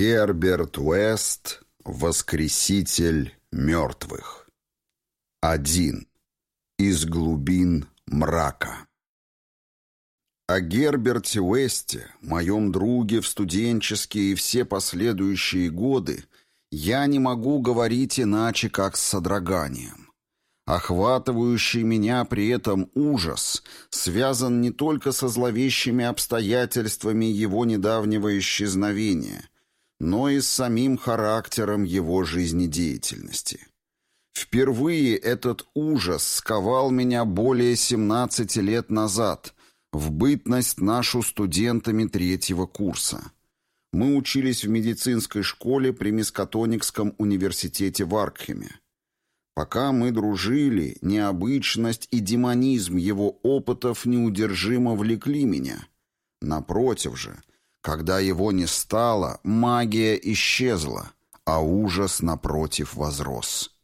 Герберт Уэст «Воскреситель мертвых». Один. Из глубин мрака. О Герберте Уэсте, моем друге в студенческие и все последующие годы, я не могу говорить иначе, как с содроганием. Охватывающий меня при этом ужас связан не только со зловещими обстоятельствами его недавнего исчезновения, но и с самим характером его жизнедеятельности. Впервые этот ужас сковал меня более 17 лет назад, в бытность нашу студентами третьего курса. Мы учились в медицинской школе при Мискатоникском университете в Аркхеме. Пока мы дружили, необычность и демонизм его опытов неудержимо влекли меня. Напротив же, когда его не стало, магия исчезла, а ужас, напротив, возрос.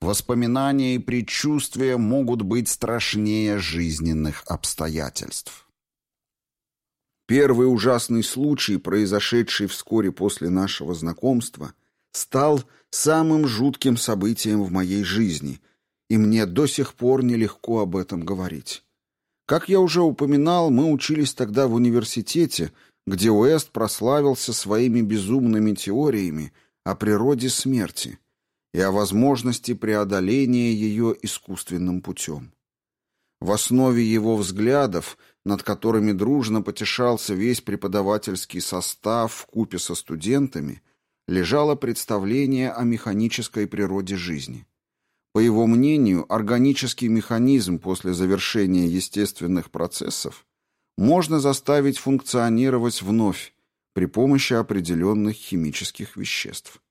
Воспоминания и предчувствия могут быть страшнее жизненных обстоятельств. Первый ужасный случай, произошедший вскоре после нашего знакомства, стал самым жутким событием в моей жизни, и мне до сих пор нелегко об этом говорить. Как я уже упоминал, мы учились тогда в университете, где Уэст прославился своими безумными теориями о природе смерти и о возможности преодоления ее искусственным путем. В основе его взглядов, над которыми дружно потешался весь преподавательский состав в купе со студентами, лежало представление о механической природе жизни. По его мнению, органический механизм после завершения естественных процессов можно заставить функционировать вновь при помощи определенных химических веществ.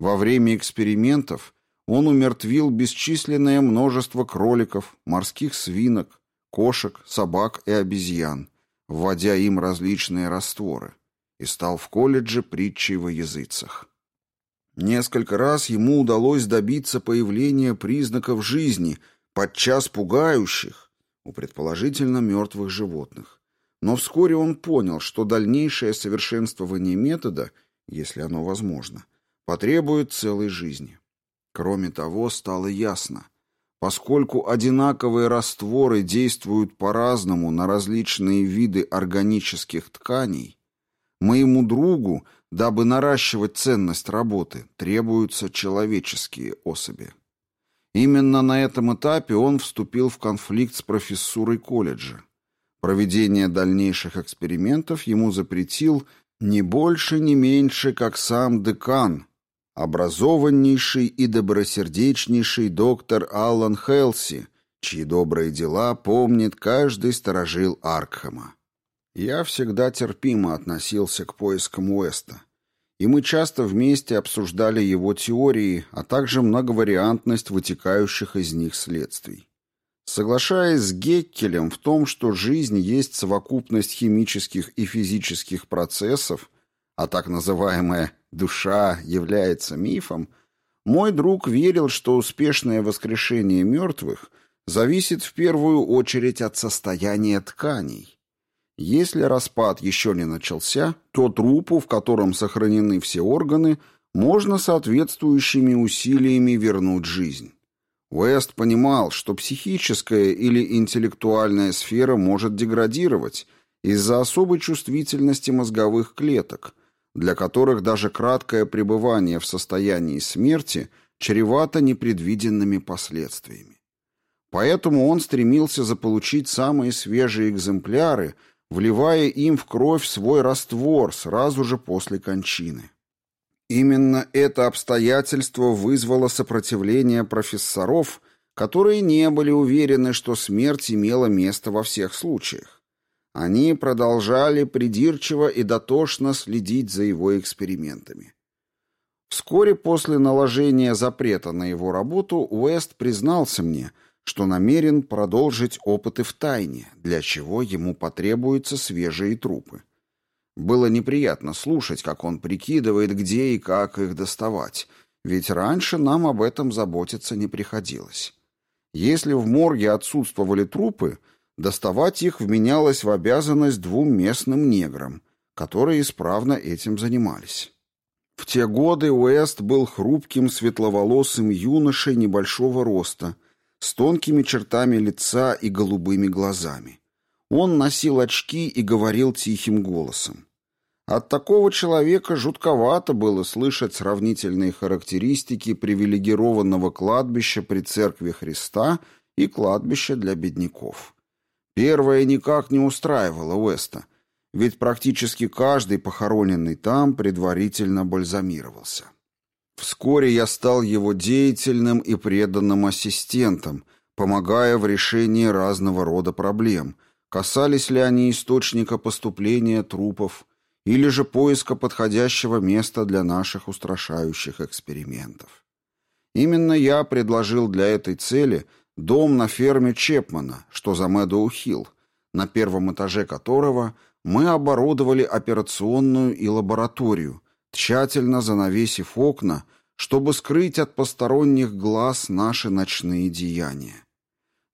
Во время экспериментов он умертвил бесчисленное множество кроликов, морских свинок, кошек, собак и обезьян, вводя им различные растворы и стал в колледже притчей во языцах. Несколько раз ему удалось добиться появления признаков жизни, подчас пугающих, у предположительно мертвых животных. Но вскоре он понял, что дальнейшее совершенствование метода, если оно возможно, потребует целой жизни. Кроме того, стало ясно, поскольку одинаковые растворы действуют по-разному на различные виды органических тканей, Моему другу, дабы наращивать ценность работы, требуются человеческие особи. Именно на этом этапе он вступил в конфликт с профессурой колледжа. Проведение дальнейших экспериментов ему запретил не больше, не меньше, как сам декан, образованнейший и добросердечнейший доктор Аллан Хелси, чьи добрые дела помнит каждый сторожил Аркхема. Я всегда терпимо относился к поискам Уэста, и мы часто вместе обсуждали его теории, а также многовариантность вытекающих из них следствий. Соглашаясь с Геккелем в том, что жизнь есть совокупность химических и физических процессов, а так называемая «душа» является мифом, мой друг верил, что успешное воскрешение мертвых зависит в первую очередь от состояния тканей. Если распад еще не начался, то трупу, в котором сохранены все органы, можно соответствующими усилиями вернуть жизнь. Уэст понимал, что психическая или интеллектуальная сфера может деградировать из-за особой чувствительности мозговых клеток, для которых даже краткое пребывание в состоянии смерти чревато непредвиденными последствиями. Поэтому он стремился заполучить самые свежие экземпляры – вливая им в кровь свой раствор сразу же после кончины. Именно это обстоятельство вызвало сопротивление профессоров, которые не были уверены, что смерть имела место во всех случаях. Они продолжали придирчиво и дотошно следить за его экспериментами. Вскоре после наложения запрета на его работу Уэст признался мне – что намерен продолжить опыты в тайне, для чего ему потребуются свежие трупы. Было неприятно слушать, как он прикидывает, где и как их доставать, ведь раньше нам об этом заботиться не приходилось. Если в морге отсутствовали трупы, доставать их вменялось в обязанность двум местным неграм, которые исправно этим занимались. В те годы Уэст был хрупким светловолосым юношей небольшого роста, с тонкими чертами лица и голубыми глазами. Он носил очки и говорил тихим голосом. От такого человека жутковато было слышать сравнительные характеристики привилегированного кладбища при Церкви Христа и кладбища для бедняков. Первое никак не устраивало Уэста, ведь практически каждый похороненный там предварительно бальзамировался. Вскоре я стал его деятельным и преданным ассистентом, помогая в решении разного рода проблем, касались ли они источника поступления трупов или же поиска подходящего места для наших устрашающих экспериментов. Именно я предложил для этой цели дом на ферме Чепмана, что за Мэдоу-Хилл, на первом этаже которого мы оборудовали операционную и лабораторию, тщательно занавесив окна, чтобы скрыть от посторонних глаз наши ночные деяния.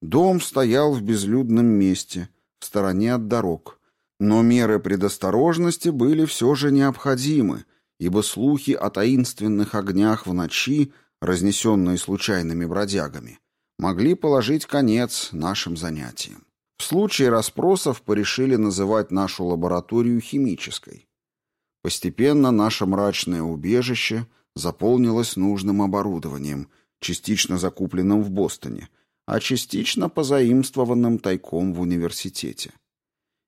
Дом стоял в безлюдном месте, в стороне от дорог, но меры предосторожности были все же необходимы, ибо слухи о таинственных огнях в ночи, разнесенные случайными бродягами, могли положить конец нашим занятиям. В случае расспросов порешили называть нашу лабораторию химической. Постепенно наше мрачное убежище заполнилось нужным оборудованием, частично закупленным в Бостоне, а частично позаимствованным тайком в университете.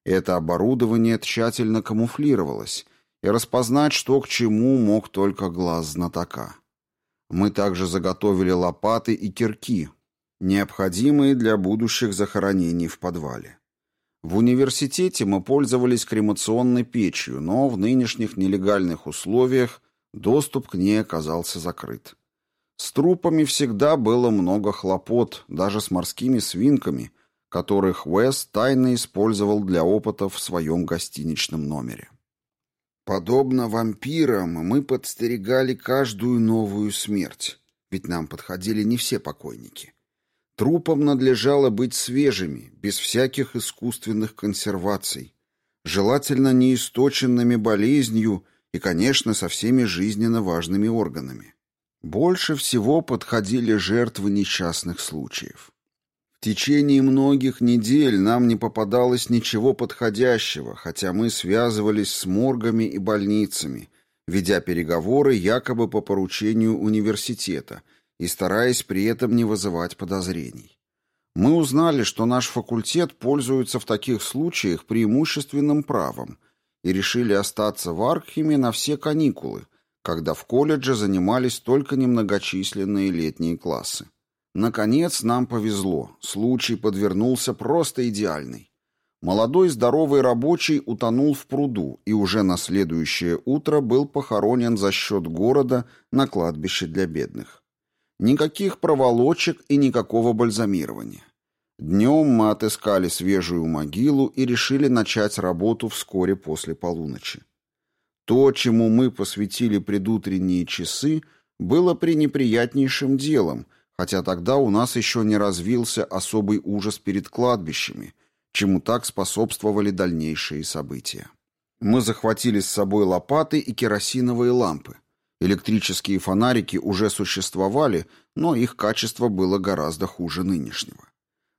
Это оборудование тщательно камуфлировалось, и распознать, что к чему, мог только глаз знатока. Мы также заготовили лопаты и кирки, необходимые для будущих захоронений в подвале. В университете мы пользовались кремационной печью, но в нынешних нелегальных условиях доступ к ней оказался закрыт. С трупами всегда было много хлопот, даже с морскими свинками, которых Уэс тайно использовал для опытов в своем гостиничном номере. Подобно вампирам, мы подстерегали каждую новую смерть, ведь нам подходили не все покойники. Трупам надлежало быть свежими, без всяких искусственных консерваций, желательно неисточенными болезнью и, конечно, со всеми жизненно важными органами. Больше всего подходили жертвы несчастных случаев. Течение многих недель нам не попадалось ничего подходящего, хотя мы связывались с моргами и больницами, ведя переговоры якобы по поручению университета и стараясь при этом не вызывать подозрений. Мы узнали, что наш факультет пользуется в таких случаях преимущественным правом и решили остаться в Аркхеме на все каникулы, когда в колледже занимались только немногочисленные летние классы. Наконец нам повезло, случай подвернулся просто идеальный. Молодой здоровый рабочий утонул в пруду и уже на следующее утро был похоронен за счет города на кладбище для бедных. Никаких проволочек и никакого бальзамирования. Днем мы отыскали свежую могилу и решили начать работу вскоре после полуночи. То, чему мы посвятили предутренние часы, было пренеприятнейшим делом — хотя тогда у нас еще не развился особый ужас перед кладбищами, чему так способствовали дальнейшие события. Мы захватили с собой лопаты и керосиновые лампы. Электрические фонарики уже существовали, но их качество было гораздо хуже нынешнего.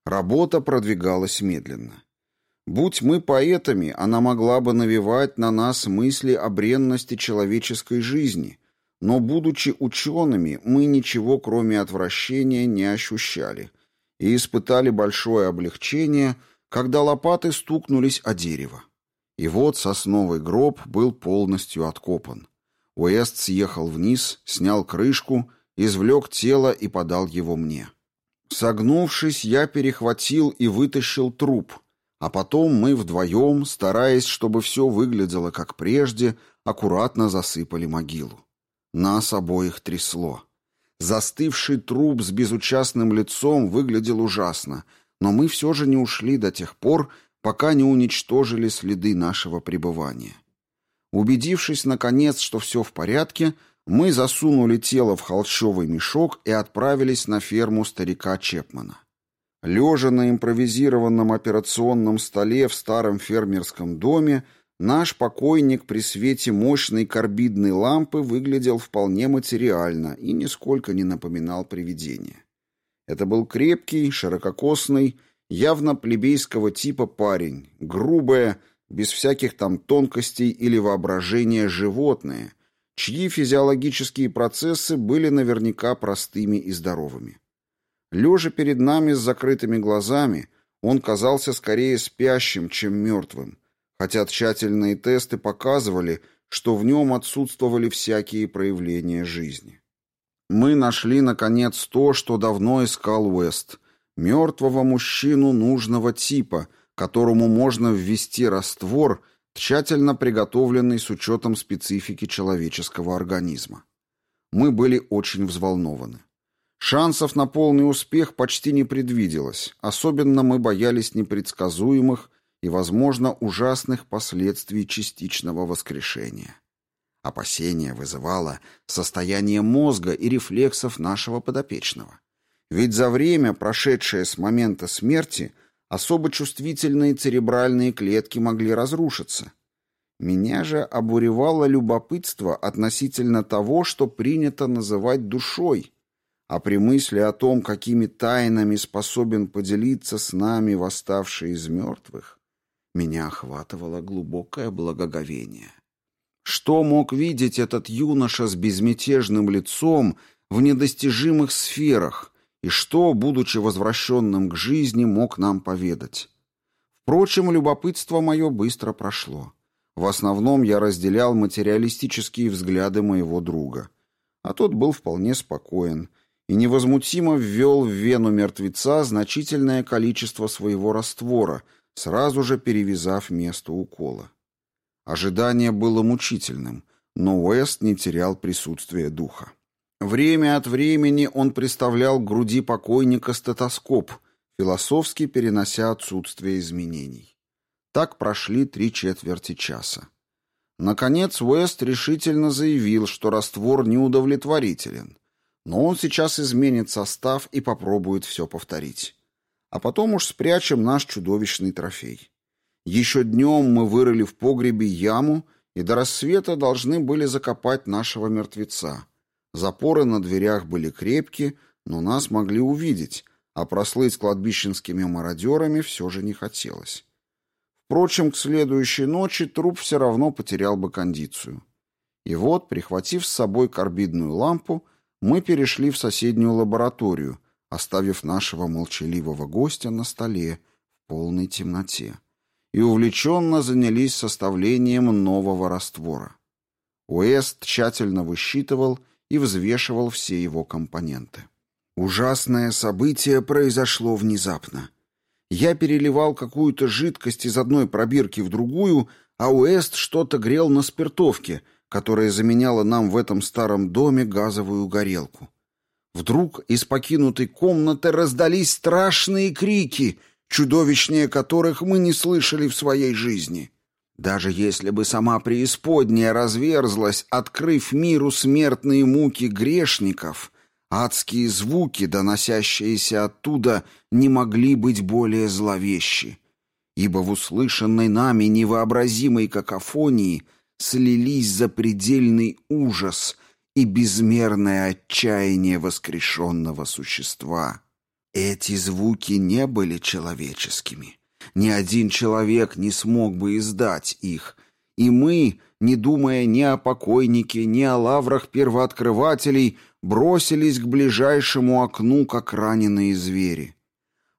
Работа продвигалась медленно. Будь мы поэтами, она могла бы навевать на нас мысли о бренности человеческой жизни – но, будучи учеными, мы ничего, кроме отвращения, не ощущали и испытали большое облегчение, когда лопаты стукнулись о дерево. И вот сосновый гроб был полностью откопан. Уэст съехал вниз, снял крышку, извлек тело и подал его мне. Согнувшись, я перехватил и вытащил труп, а потом мы вдвоем, стараясь, чтобы все выглядело как прежде, аккуратно засыпали могилу. Нас обоих трясло. Застывший труп с безучастным лицом выглядел ужасно, но мы все же не ушли до тех пор, пока не уничтожили следы нашего пребывания. Убедившись, наконец, что все в порядке, мы засунули тело в холщовый мешок и отправились на ферму старика Чепмана. Лежа на импровизированном операционном столе в старом фермерском доме, наш покойник при свете мощной карбидной лампы выглядел вполне материально и нисколько не напоминал привидение. Это был крепкий, ширококосный, явно плебейского типа парень, грубое, без всяких там тонкостей или воображения животное, чьи физиологические процессы были наверняка простыми и здоровыми. Лежа перед нами с закрытыми глазами, он казался скорее спящим, чем мертвым, хотя тщательные тесты показывали, что в нем отсутствовали всякие проявления жизни. Мы нашли, наконец, то, что давно искал Уэст — мертвого мужчину нужного типа, которому можно ввести раствор, тщательно приготовленный с учетом специфики человеческого организма. Мы были очень взволнованы. Шансов на полный успех почти не предвиделось, особенно мы боялись непредсказуемых и, возможно, ужасных последствий частичного воскрешения. Опасение вызывало состояние мозга и рефлексов нашего подопечного. Ведь за время, прошедшее с момента смерти, особо чувствительные церебральные клетки могли разрушиться. Меня же обуревало любопытство относительно того, что принято называть душой, а при мысли о том, какими тайнами способен поделиться с нами восставший из мертвых, меня охватывало глубокое благоговение. Что мог видеть этот юноша с безмятежным лицом в недостижимых сферах, и что, будучи возвращенным к жизни, мог нам поведать? Впрочем, любопытство мое быстро прошло. В основном я разделял материалистические взгляды моего друга. А тот был вполне спокоен и невозмутимо ввел в вену мертвеца значительное количество своего раствора, сразу же перевязав место укола. Ожидание было мучительным, но Уэст не терял присутствия духа. Время от времени он приставлял к груди покойника стетоскоп, философски перенося отсутствие изменений. Так прошли три четверти часа. Наконец Уэст решительно заявил, что раствор неудовлетворителен, но он сейчас изменит состав и попробует все повторить. А потом уж спрячем наш чудовищный трофей. Еще днем мы вырыли в погребе яму и до рассвета должны были закопать нашего мертвеца. Запоры на дверях были крепкие, но нас могли увидеть, а прослыть кладбищенскими мародерами все же не хотелось. Впрочем, к следующей ночи труп все равно потерял бы кондицию. И вот, прихватив с собой карбидную лампу, мы перешли в соседнюю лабораторию, оставив нашего молчаливого гостя на столе в полной темноте и увлеченно занялись составлением нового раствора. Уэст тщательно высчитывал и взвешивал все его компоненты. Ужасное событие произошло внезапно. Я переливал какую-то жидкость из одной пробирки в другую, а Уэст что-то грел на спиртовке, которая заменяла нам в этом старом доме газовую горелку. Вдруг из покинутой комнаты раздались страшные крики — чудовищнее которых мы не слышали в своей жизни. Даже если бы сама преисподняя разверзлась, открыв миру смертные муки грешников, адские звуки, доносящиеся оттуда, не могли быть более зловещи, ибо в услышанной нами невообразимой какофонии слились запредельный ужас и безмерное отчаяние воскрешенного существа. Эти звуки не были человеческими. Ни один человек не смог бы издать их. И мы, не думая ни о покойнике, ни о лаврах первооткрывателей, бросились к ближайшему окну, как раненые звери.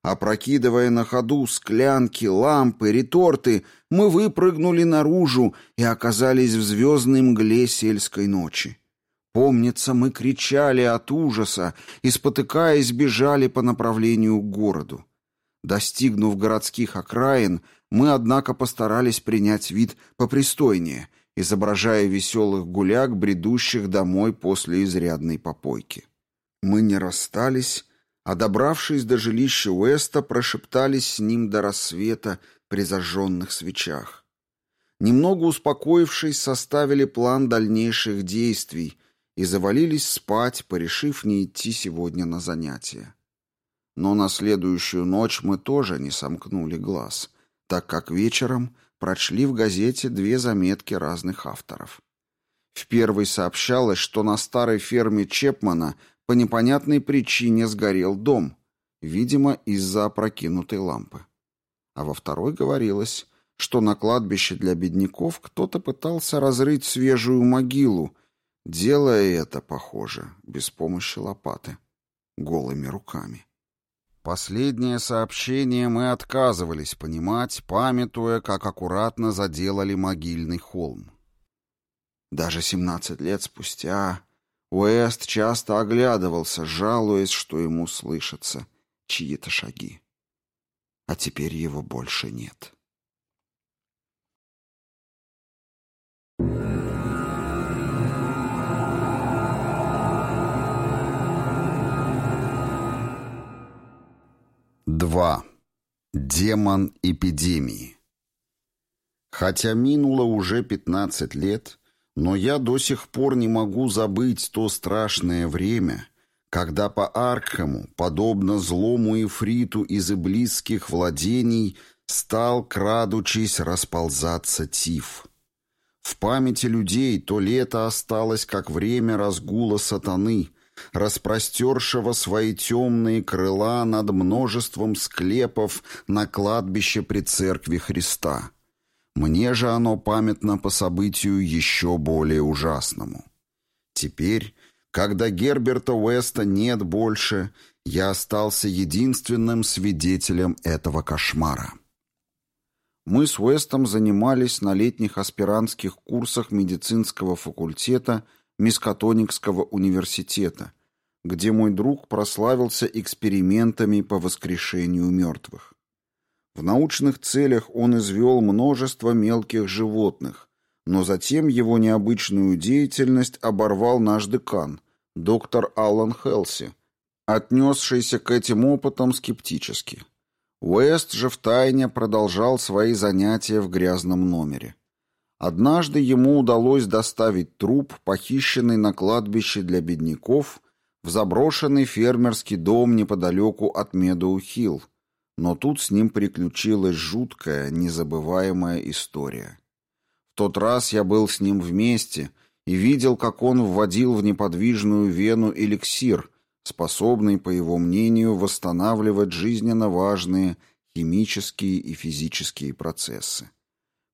Опрокидывая на ходу склянки, лампы, реторты, мы выпрыгнули наружу и оказались в звездной мгле сельской ночи. Помнится, мы кричали от ужаса и, спотыкаясь, бежали по направлению к городу. Достигнув городских окраин, мы, однако, постарались принять вид попристойнее, изображая веселых гуляк, бредущих домой после изрядной попойки. Мы не расстались, а, добравшись до жилища Уэста, прошептались с ним до рассвета при зажженных свечах. Немного успокоившись, составили план дальнейших действий — и завалились спать, порешив не идти сегодня на занятия. Но на следующую ночь мы тоже не сомкнули глаз, так как вечером прочли в газете две заметки разных авторов. В первой сообщалось, что на старой ферме Чепмана по непонятной причине сгорел дом, видимо, из-за опрокинутой лампы. А во второй говорилось, что на кладбище для бедняков кто-то пытался разрыть свежую могилу, делая это, похоже, без помощи лопаты, голыми руками. Последнее сообщение мы отказывались понимать, памятуя, как аккуратно заделали могильный холм. Даже 17 лет спустя Уэст часто оглядывался, жалуясь, что ему слышатся чьи-то шаги. А теперь его больше нет. Два. Демон эпидемии. Хотя минуло уже 15 лет, но я до сих пор не могу забыть то страшное время, когда по Аркхему, подобно злому Ифриту из иблисских владений, стал, крадучись, расползаться тиф. В памяти людей то лето осталось как время разгула сатаны, распростершего свои темные крыла над множеством склепов на кладбище при церкви Христа. Мне же оно памятно по событию еще более ужасному. Теперь, когда Герберта Уэста нет больше, я остался единственным свидетелем этого кошмара. Мы с Уэстом занимались на летних аспирантских курсах медицинского факультета Мискатоникского университета, где мой друг прославился экспериментами по воскрешению мертвых. В научных целях он извел множество мелких животных, но затем его необычную деятельность оборвал наш декан, доктор Аллан Хелси, отнесшийся к этим опытам скептически. Уэст же втайне продолжал свои занятия в грязном номере. Однажды ему удалось доставить труп, похищенный на кладбище для бедняков, в заброшенный фермерский дом неподалеку от Медоу-Хилл, но тут с ним приключилась жуткая, незабываемая история. В тот раз я был с ним вместе и видел, как он вводил в неподвижную вену эликсир, способный, по его мнению, восстанавливать жизненно важные химические и физические процессы.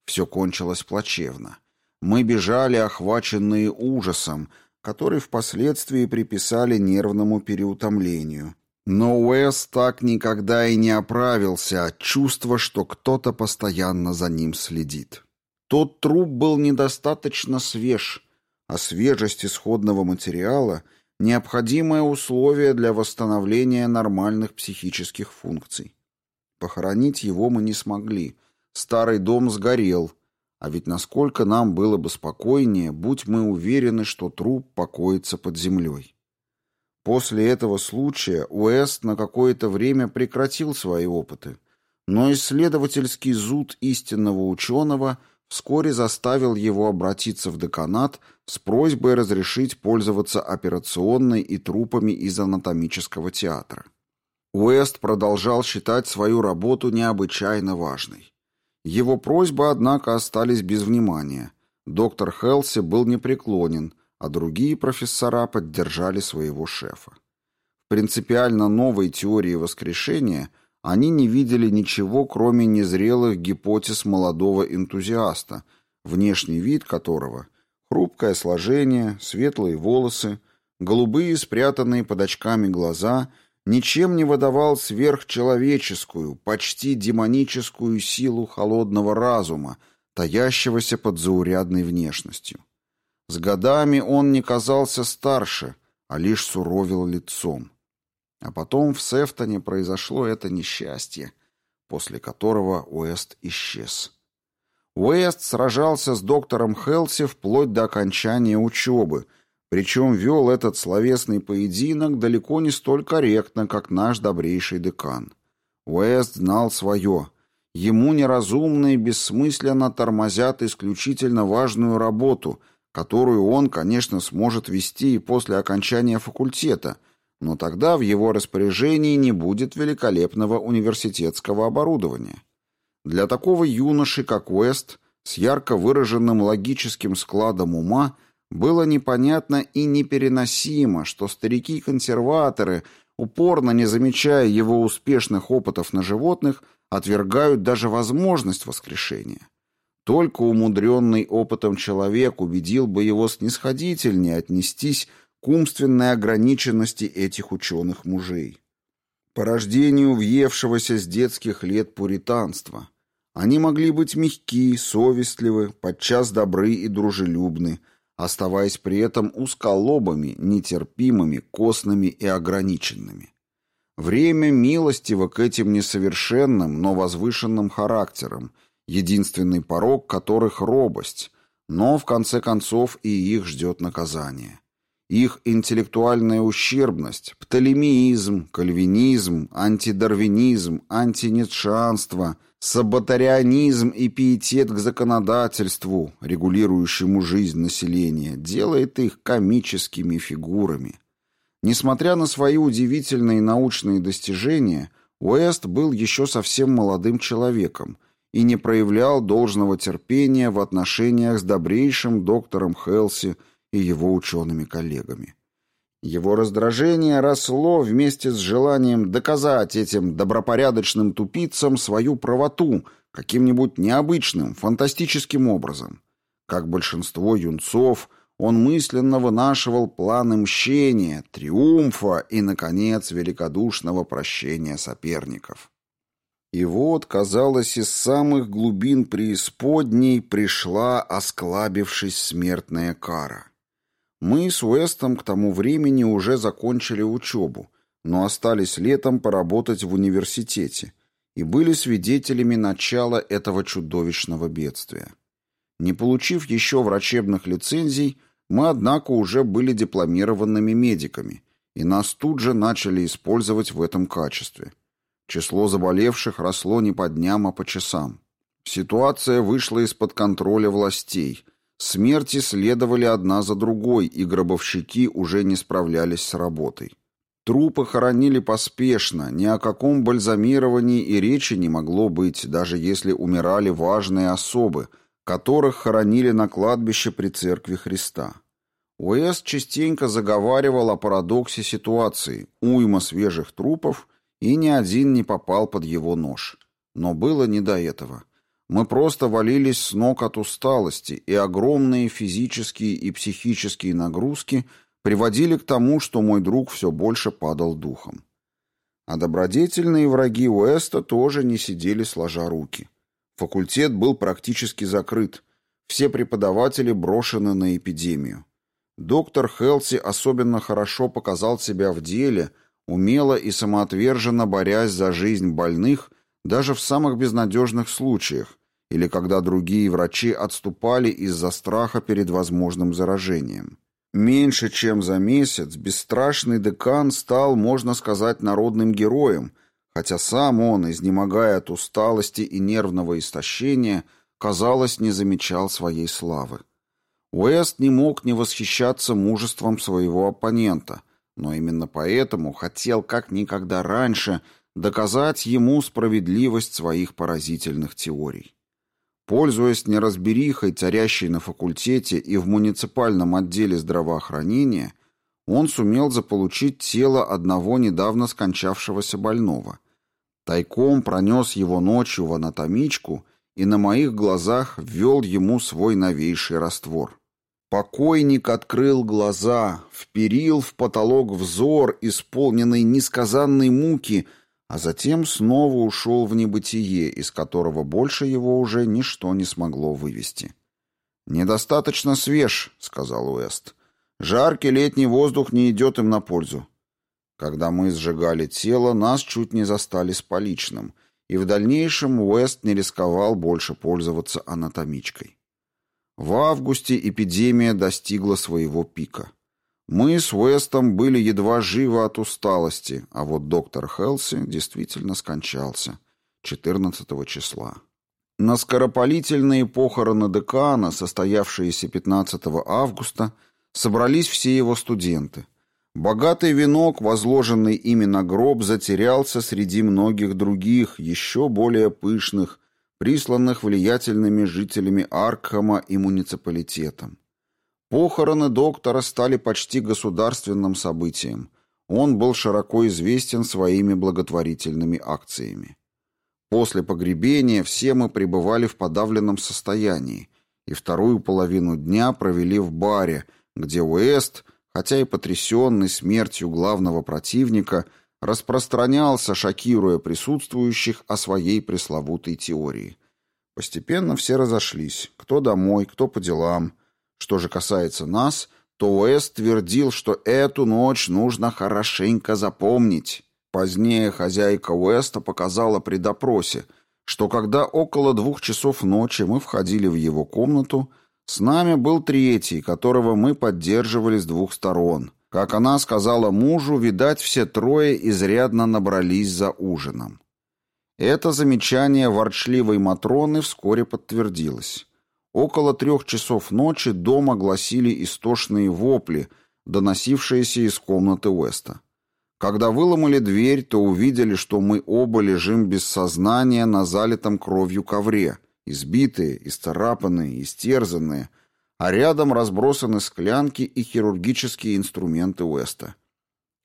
Все кончилось плачевно. Мы бежали, охваченные ужасом, который впоследствии приписали нервному переутомлению, но Уэс так никогда и не оправился от чувства, что кто-то постоянно за ним следит. Тот труп был недостаточно свеж, а свежесть исходного материала – необходимое условие для восстановления нормальных психических функций. Похоронить его мы не смогли. Старый дом сгорел, а ведь насколько нам было бы спокойнее, будь мы уверены, что труп покоится под землей. После этого случая Уэст на какое-то время прекратил свои опыты, но исследовательский зуд истинного ученого вскоре заставил его обратиться в деканат с просьбой разрешить пользоваться операционной и трупами из анатомического театра. Уэст продолжал считать свою работу необычайно важной. Его просьбы, однако, остались без внимания. Доктор Хелси был непреклонен – а другие профессора поддержали своего шефа. В принципиально новой теории воскрешения они не видели ничего, кроме незрелых гипотез молодого энтузиаста, внешний вид которого – хрупкое сложение, светлые волосы, голубые спрятанные под очками глаза – ничем не выдавал сверхчеловеческую, почти демоническую силу холодного разума, таящегося под заурядной внешностью. С годами он не казался старше, а лишь суровил лицом. А потом в Сефтоне произошло это несчастье, после которого Уэст исчез. Уэст сражался с доктором Хелси вплоть до окончания учебы, причем вел этот словесный поединок далеко не столь корректно, как наш добрейший декан. Уэст знал свое. Ему неразумно и бессмысленно тормозят исключительно важную работу — которую он, конечно, сможет вести и после окончания факультета, но тогда в его распоряжении не будет великолепного университетского оборудования. Для такого юноши, как Уэст, с ярко выраженным логическим складом ума, было непонятно и непереносимо, что старики-консерваторы, упорно не замечая его успешных опытов на животных, отвергают даже возможность воскрешения. Только умудренный опытом человек убедил бы его снисходительнее отнестись к умственной ограниченности этих ученых мужей. По рождению въевшегося с детских лет пуританства. Они могли быть мягки, совестливы, подчас добры и дружелюбны, оставаясь при этом узколобыми, нетерпимыми, костными и ограниченными. Время милостиво к этим несовершенным, но возвышенным характерам, единственный порог которых — робость, но, в конце концов, и их ждет наказание. Их интеллектуальная ущербность, птолемеизм, кальвинизм, антидарвинизм, антинетшанство, саботарианизм и пиетет к законодательству, регулирующему жизнь населения, делает их комическими фигурами. Несмотря на свои удивительные научные достижения, Уэст был еще совсем молодым человеком и не проявлял должного терпения в отношениях с добрейшим доктором Хелси и его учеными-коллегами. Его раздражение росло вместе с желанием доказать этим добропорядочным тупицам свою правоту каким-нибудь необычным, фантастическим образом. Как большинство юнцов, он мысленно вынашивал планы мщения, триумфа и, наконец, великодушного прощения соперников. И вот, казалось, из самых глубин преисподней пришла, осклабившись, смертная кара. Мы с Уэстом к тому времени уже закончили учебу, но остались летом поработать в университете и были свидетелями начала этого чудовищного бедствия. Не получив еще врачебных лицензий, мы, однако, уже были дипломированными медиками, и нас тут же начали использовать в этом качестве. Число заболевших росло не по дням, а по часам. Ситуация вышла из-под контроля властей – Смерти следовали одна за другой, и гробовщики уже не справлялись с работой. Трупы хоронили поспешно, ни о каком бальзамировании и речи не могло быть, даже если умирали важные особы, которых хоронили на кладбище при церкви Христа. Уэст частенько заговаривал о парадоксе ситуации, уйма свежих трупов, и ни один не попал под его нож. Но было не до этого. Мы просто валились с ног от усталости, и огромные физические и психические нагрузки приводили к тому, что мой друг все больше падал духом. А добродетельные враги Уэста тоже не сидели сложа руки. Факультет был практически закрыт, все преподаватели брошены на эпидемию. Доктор Хелси особенно хорошо показал себя в деле, умело и самоотверженно борясь за жизнь больных – даже в самых безнадежных случаях, или когда другие врачи отступали из-за страха перед возможным заражением. Меньше чем за месяц бесстрашный декан стал, можно сказать, народным героем, хотя сам он, изнемогая от усталости и нервного истощения, казалось, не замечал своей славы. Уэст не мог не восхищаться мужеством своего оппонента, но именно поэтому хотел как никогда раньше доказать ему справедливость своих поразительных теорий. Пользуясь неразберихой, царящей на факультете и в муниципальном отделе здравоохранения, он сумел заполучить тело одного недавно скончавшегося больного. Тайком пронес его ночью в анатомичку и на моих глазах ввел ему свой новейший раствор. Покойник открыл глаза, вперил в потолок взор, исполненный несказанной муки — а затем снова ушел в небытие, из которого больше его уже ничто не смогло вывести. «Недостаточно свеж», — сказал Уэст. «Жаркий летний воздух не идет им на пользу». Когда мы сжигали тело, нас чуть не застали с поличным, и в дальнейшем Уэст не рисковал больше пользоваться анатомичкой. В августе эпидемия достигла своего пика. Мы с Уэстом были едва живы от усталости, а вот доктор Хелси действительно скончался 14 числа. На скоропалительные похороны декана, состоявшиеся 15 августа, собрались все его студенты. Богатый венок, возложенный ими на гроб, затерялся среди многих других, еще более пышных, присланных влиятельными жителями Аркхама и муниципалитетом. Похороны доктора стали почти государственным событием. Он был широко известен своими благотворительными акциями. После погребения все мы пребывали в подавленном состоянии и вторую половину дня провели в баре, где Уэст, хотя и потрясенный смертью главного противника, распространялся, шокируя присутствующих о своей пресловутой теории. Постепенно все разошлись, кто домой, кто по делам. Что же касается нас, то Уэст твердил, что эту ночь нужно хорошенько запомнить. Позднее хозяйка Уэста показала при допросе, что когда около двух часов ночи мы входили в его комнату, с нами был третий, которого мы поддерживали с двух сторон. Как она сказала мужу, видать, все трое изрядно набрались за ужином. Это замечание ворчливой Матроны вскоре подтвердилось. Около трех часов ночи дома гласили истошные вопли, доносившиеся из комнаты Уэста. Когда выломали дверь, то увидели, что мы оба лежим без сознания на залитом кровью ковре, избитые, исцарапанные, истерзанные, а рядом разбросаны склянки и хирургические инструменты Уэста.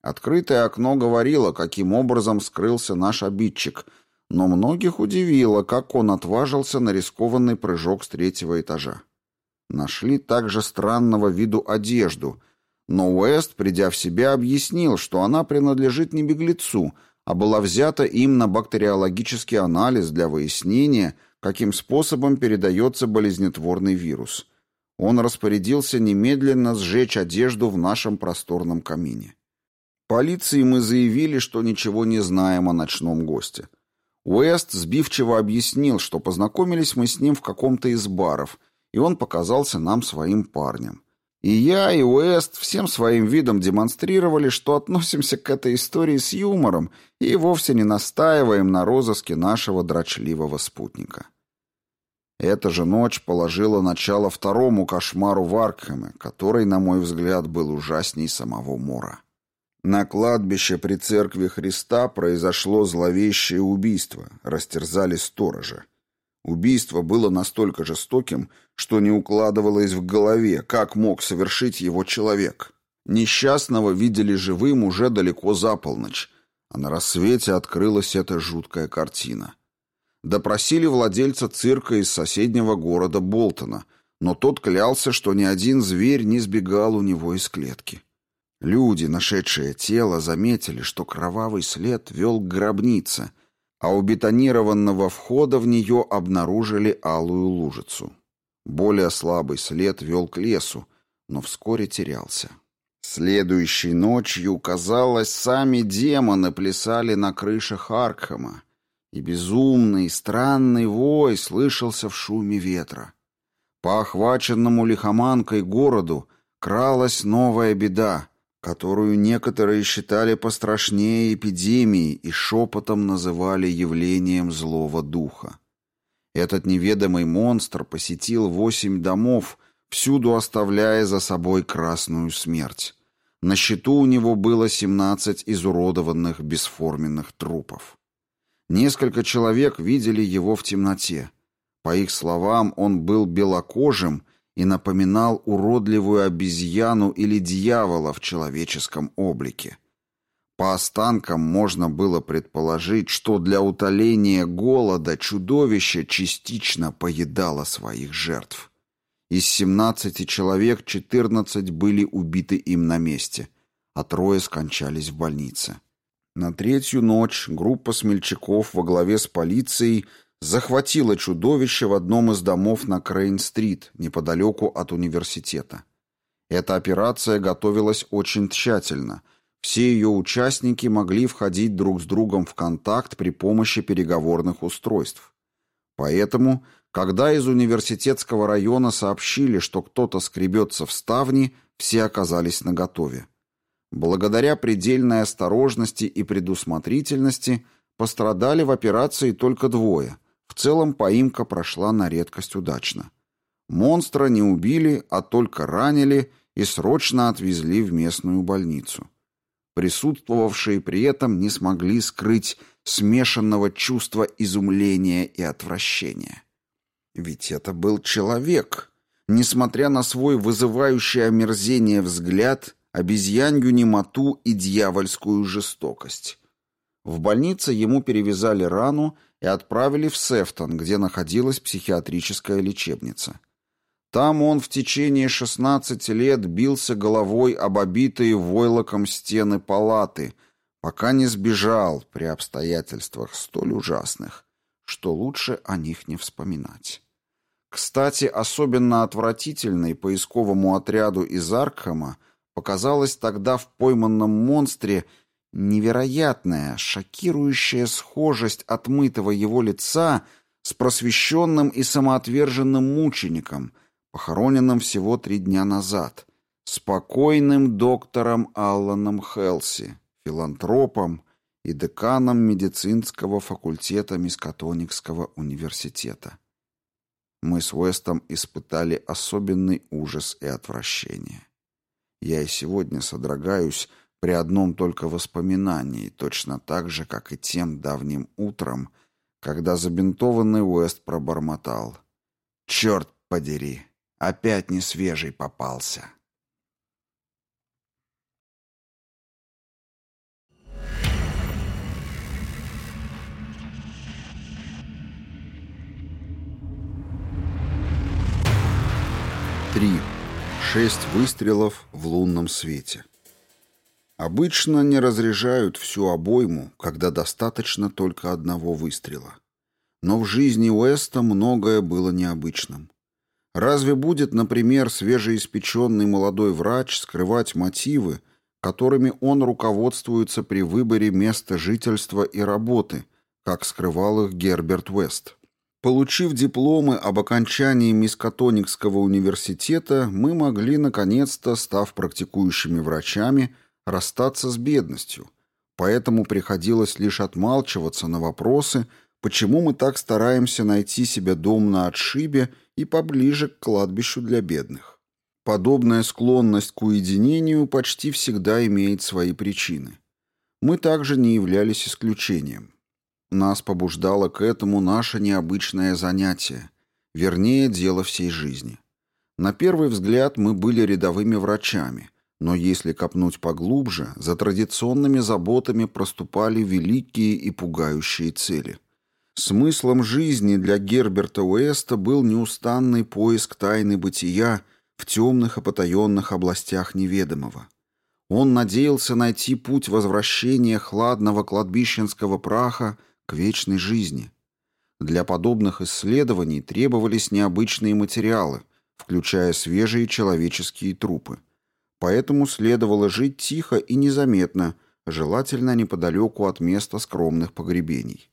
Открытое окно говорило, каким образом скрылся наш обидчик, но многих удивило, как он отважился на рискованный прыжок с третьего этажа. Нашли также странного виду одежду, но Уэст, придя в себя, объяснил, что она принадлежит не беглецу, а была взята им на бактериологический анализ для выяснения, каким способом передается болезнетворный вирус. Он распорядился немедленно сжечь одежду в нашем просторном камине. Полиции мы заявили, что ничего не знаем о ночном госте. Уэст сбивчиво объяснил, что познакомились мы с ним в каком-то из баров, и он показался нам своим парнем. И я, и Уэст всем своим видом демонстрировали, что относимся к этой истории с юмором и вовсе не настаиваем на розыске нашего дрочливого спутника. Эта же ночь положила начало второму кошмару в Аркхеме, который, на мой взгляд, был ужасней самого Мора. На кладбище при церкви Христа произошло зловещее убийство, растерзали сторожа. Убийство было настолько жестоким, что не укладывалось в голове, как мог совершить его человек. Несчастного видели живым уже далеко за полночь, а на рассвете открылась эта жуткая картина. Допросили владельца цирка из соседнего города Болтона, но тот клялся, что ни один зверь не сбегал у него из клетки. Люди, нашедшие тело, заметили, что кровавый след вел к гробнице, а у бетонированного входа в нее обнаружили алую лужицу. Более слабый след вел к лесу, но вскоре терялся. Следующей ночью, казалось, сами демоны плясали на крышах Аркхема, и безумный, странный вой слышался в шуме ветра. По охваченному лихоманкой городу кралась новая беда, которую некоторые считали пострашнее эпидемии и шепотом называли явлением злого духа. Этот неведомый монстр посетил восемь домов, всюду оставляя за собой красную смерть. На счету у него было семнадцать изуродованных бесформенных трупов. Несколько человек видели его в темноте. По их словам, он был белокожим и напоминал уродливую обезьяну или дьявола в человеческом облике. По останкам можно было предположить, что для утоления голода чудовище частично поедало своих жертв. Из 17 человек 14 были убиты им на месте, а трое скончались в больнице. На третью ночь группа смельчаков во главе с полицией захватила чудовище в одном из домов на Крейн-стрит, неподалеку от университета. Эта операция готовилась очень тщательно. Все ее участники могли входить друг с другом в контакт при помощи переговорных устройств. Поэтому, когда из университетского района сообщили, что кто-то скребется в ставни, все оказались наготове. Благодаря предельной осторожности и предусмотрительности пострадали в операции только двое – целом поимка прошла на редкость удачно. Монстра не убили, а только ранили и срочно отвезли в местную больницу. Присутствовавшие при этом не смогли скрыть смешанного чувства изумления и отвращения. Ведь это был человек. Несмотря на свой вызывающий омерзение взгляд, обезьянью немоту и дьявольскую жестокость. В больнице ему перевязали рану и отправили в Сефтон, где находилась психиатрическая лечебница. Там он в течение 16 лет бился головой об обитые войлоком стены палаты, пока не сбежал при обстоятельствах столь ужасных, что лучше о них не вспоминать. Кстати, особенно отвратительной поисковому отряду из Аркхема показалась тогда в пойманном монстре невероятная, шокирующая схожесть отмытого его лица с просвещенным и самоотверженным мучеником, похороненным всего три дня назад, спокойным доктором Алланом Хелси, филантропом и деканом медицинского факультета Мискатоникского университета. Мы с Уэстом испытали особенный ужас и отвращение. Я и сегодня содрогаюсь при одном только воспоминании, точно так же, как и тем давним утром, когда забинтованный Уэст пробормотал. «Черт подери! Опять не свежий попался!» Три. Шесть выстрелов в лунном свете. Обычно не разряжают всю обойму, когда достаточно только одного выстрела. Но в жизни Уэста многое было необычным. Разве будет, например, свежеиспеченный молодой врач скрывать мотивы, которыми он руководствуется при выборе места жительства и работы, как скрывал их Герберт Уэст? Получив дипломы об окончании Мискатоникского университета, мы могли, наконец-то, став практикующими врачами, расстаться с бедностью. Поэтому приходилось лишь отмалчиваться на вопросы, почему мы так стараемся найти себе дом на отшибе и поближе к кладбищу для бедных. Подобная склонность к уединению почти всегда имеет свои причины. Мы также не являлись исключением. Нас побуждало к этому наше необычное занятие, вернее, дело всей жизни. На первый взгляд мы были рядовыми врачами, но если копнуть поглубже, за традиционными заботами проступали великие и пугающие цели. Смыслом жизни для Герберта Уэста был неустанный поиск тайны бытия в темных и потаенных областях неведомого. Он надеялся найти путь возвращения хладного кладбищенского праха к вечной жизни. Для подобных исследований требовались необычные материалы, включая свежие человеческие трупы. Поэтому следовало жить тихо и незаметно, желательно неподалеку от места скромных погребений.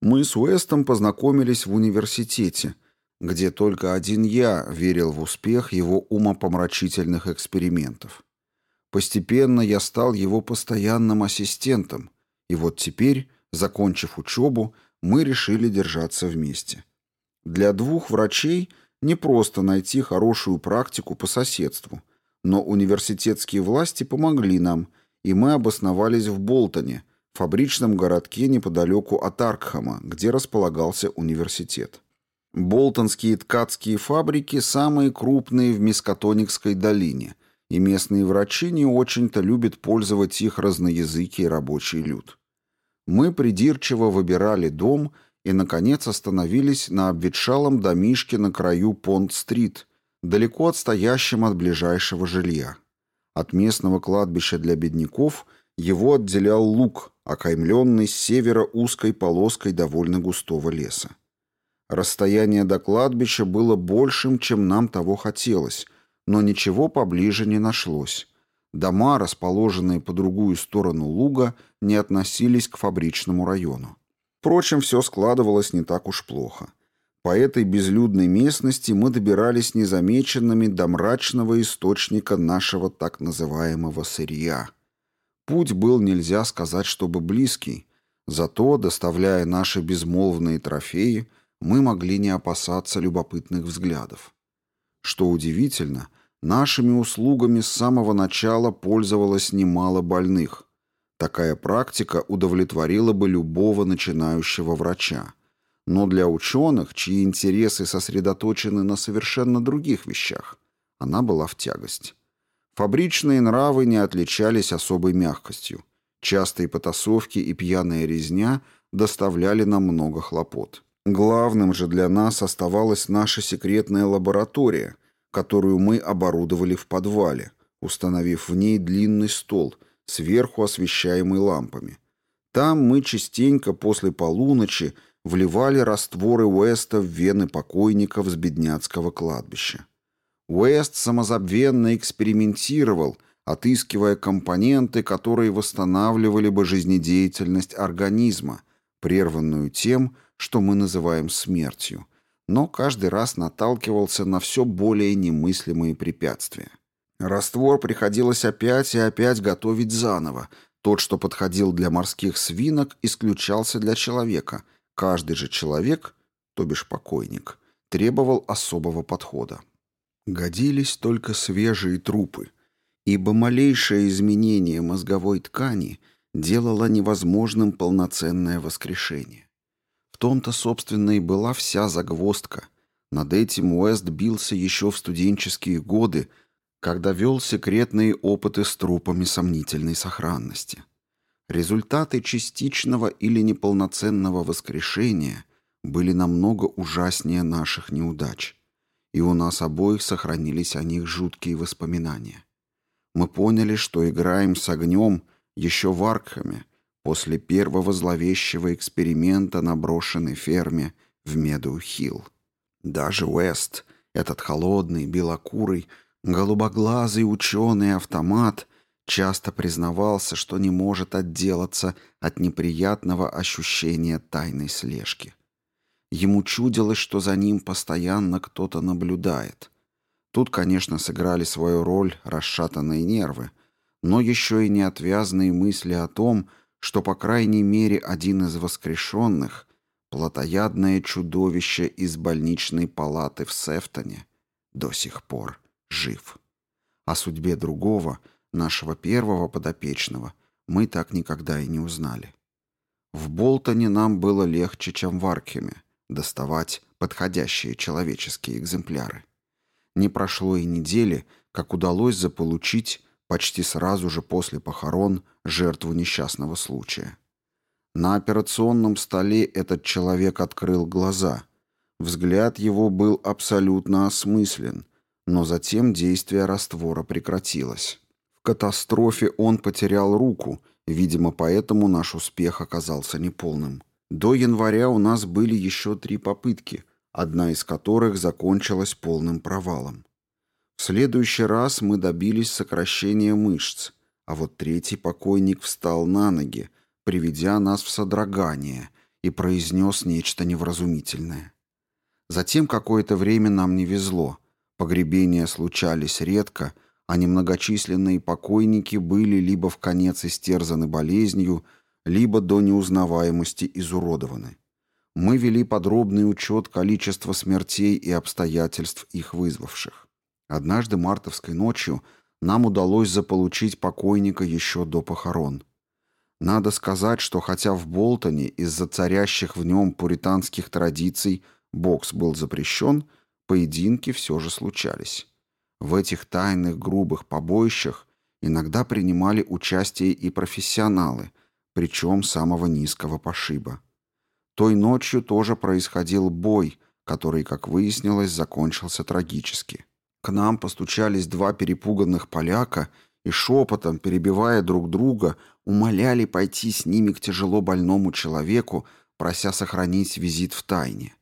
Мы с Уэстом познакомились в университете, где только один я верил в успех его умопомрачительных экспериментов. Постепенно я стал его постоянным ассистентом, и вот теперь Закончив учебу, мы решили держаться вместе. Для двух врачей не просто найти хорошую практику по соседству, но университетские власти помогли нам, и мы обосновались в Болтоне, фабричном городке неподалеку от Аркхама, где располагался университет. Болтонские ткацкие фабрики самые крупные в Мискатоникской долине, и местные врачи не очень-то любят пользовать их разноязыкий рабочий люд. Мы придирчиво выбирали дом и, наконец, остановились на обветшалом домишке на краю Понт-стрит, далеко отстоящем от ближайшего жилья. От местного кладбища для бедняков его отделял луг, окаймленный с севера узкой полоской довольно густого леса. Расстояние до кладбища было большим, чем нам того хотелось, но ничего поближе не нашлось. Дома, расположенные по другую сторону луга, не относились к фабричному району. Впрочем, все складывалось не так уж плохо. По этой безлюдной местности мы добирались незамеченными до мрачного источника нашего так называемого сырья. Путь был, нельзя сказать, чтобы близкий, зато, доставляя наши безмолвные трофеи, мы могли не опасаться любопытных взглядов. Что удивительно, Нашими услугами с самого начала пользовалось немало больных. Такая практика удовлетворила бы любого начинающего врача. Но для ученых, чьи интересы сосредоточены на совершенно других вещах, она была в тягость. Фабричные нравы не отличались особой мягкостью. Частые потасовки и пьяная резня доставляли нам много хлопот. Главным же для нас оставалась наша секретная лаборатория, которую мы оборудовали в подвале, установив в ней длинный стол, сверху освещаемый лампами. Там мы частенько после полуночи вливали растворы Уэста в вены покойников с бедняцкого кладбища. Уэст самозабвенно экспериментировал, отыскивая компоненты, которые восстанавливали бы жизнедеятельность организма, прерванную тем, что мы называем смертью, но каждый раз наталкивался на все более немыслимые препятствия. Раствор приходилось опять и опять готовить заново. Тот, что подходил для морских свинок, исключался для человека. Каждый же человек, то бишь покойник, требовал особого подхода. Годились только свежие трупы, ибо малейшее изменение мозговой ткани делало невозможным полноценное воскрешение. В том-то, собственно, и была вся загвоздка. Над этим Уэст бился еще в студенческие годы, когда вел секретные опыты с трупами сомнительной сохранности. Результаты частичного или неполноценного воскрешения были намного ужаснее наших неудач и у нас обоих сохранились о них жуткие воспоминания. Мы поняли, что играем с огнем еще в Аркхаме после первого зловещего эксперимента на брошенной ферме в Медоу-Хилл. Даже Уэст, этот холодный, белокурый, голубоглазый ученый-автомат, часто признавался, что не может отделаться от неприятного ощущения тайной слежки. Ему чудилось, что за ним постоянно кто-то наблюдает. Тут, конечно, сыграли свою роль расшатанные нервы, но еще и неотвязные мысли о том, что, по крайней мере, один из воскрешенных, плотоядное чудовище из больничной палаты в Сефтоне, до сих пор жив. О судьбе другого, нашего первого подопечного, мы так никогда и не узнали. В Болтоне нам было легче, чем в Аркхеме доставать подходящие человеческие экземпляры. Не прошло и недели, как удалось заполучить почти сразу же после похорон жертву несчастного случая. На операционном столе этот человек открыл глаза. Взгляд его был абсолютно осмыслен, но затем действие раствора прекратилось. Катастрофе он потерял руку, видимо, поэтому наш успех оказался неполным. До января у нас были еще три попытки, одна из которых закончилась полным провалом. В следующий раз мы добились сокращения мышц, а вот третий покойник встал на ноги, приведя нас в содрогание, и произнес нечто невразумительное. Затем какое-то время нам не везло. Погребения случались редко, а немногочисленные покойники были либо в конец истерзаны болезнью, либо до неузнаваемости изуродованы. Мы вели подробный учет количества смертей и обстоятельств их вызвавших. Однажды мартовской ночью нам удалось заполучить покойника еще до похорон. Надо сказать, что хотя в Болтоне из-за царящих в нем пуританских традиций бокс был запрещен, поединки все же случались. В этих тайных грубых побоищах иногда принимали участие и профессионалы, причем самого низкого пошиба. Той ночью тоже происходил бой, который, как выяснилось, закончился трагически. К нам постучались два перепуганных поляка и шепотом, перебивая друг друга, умоляли пойти с ними к тяжело больному человеку, прося сохранить визит в тайне.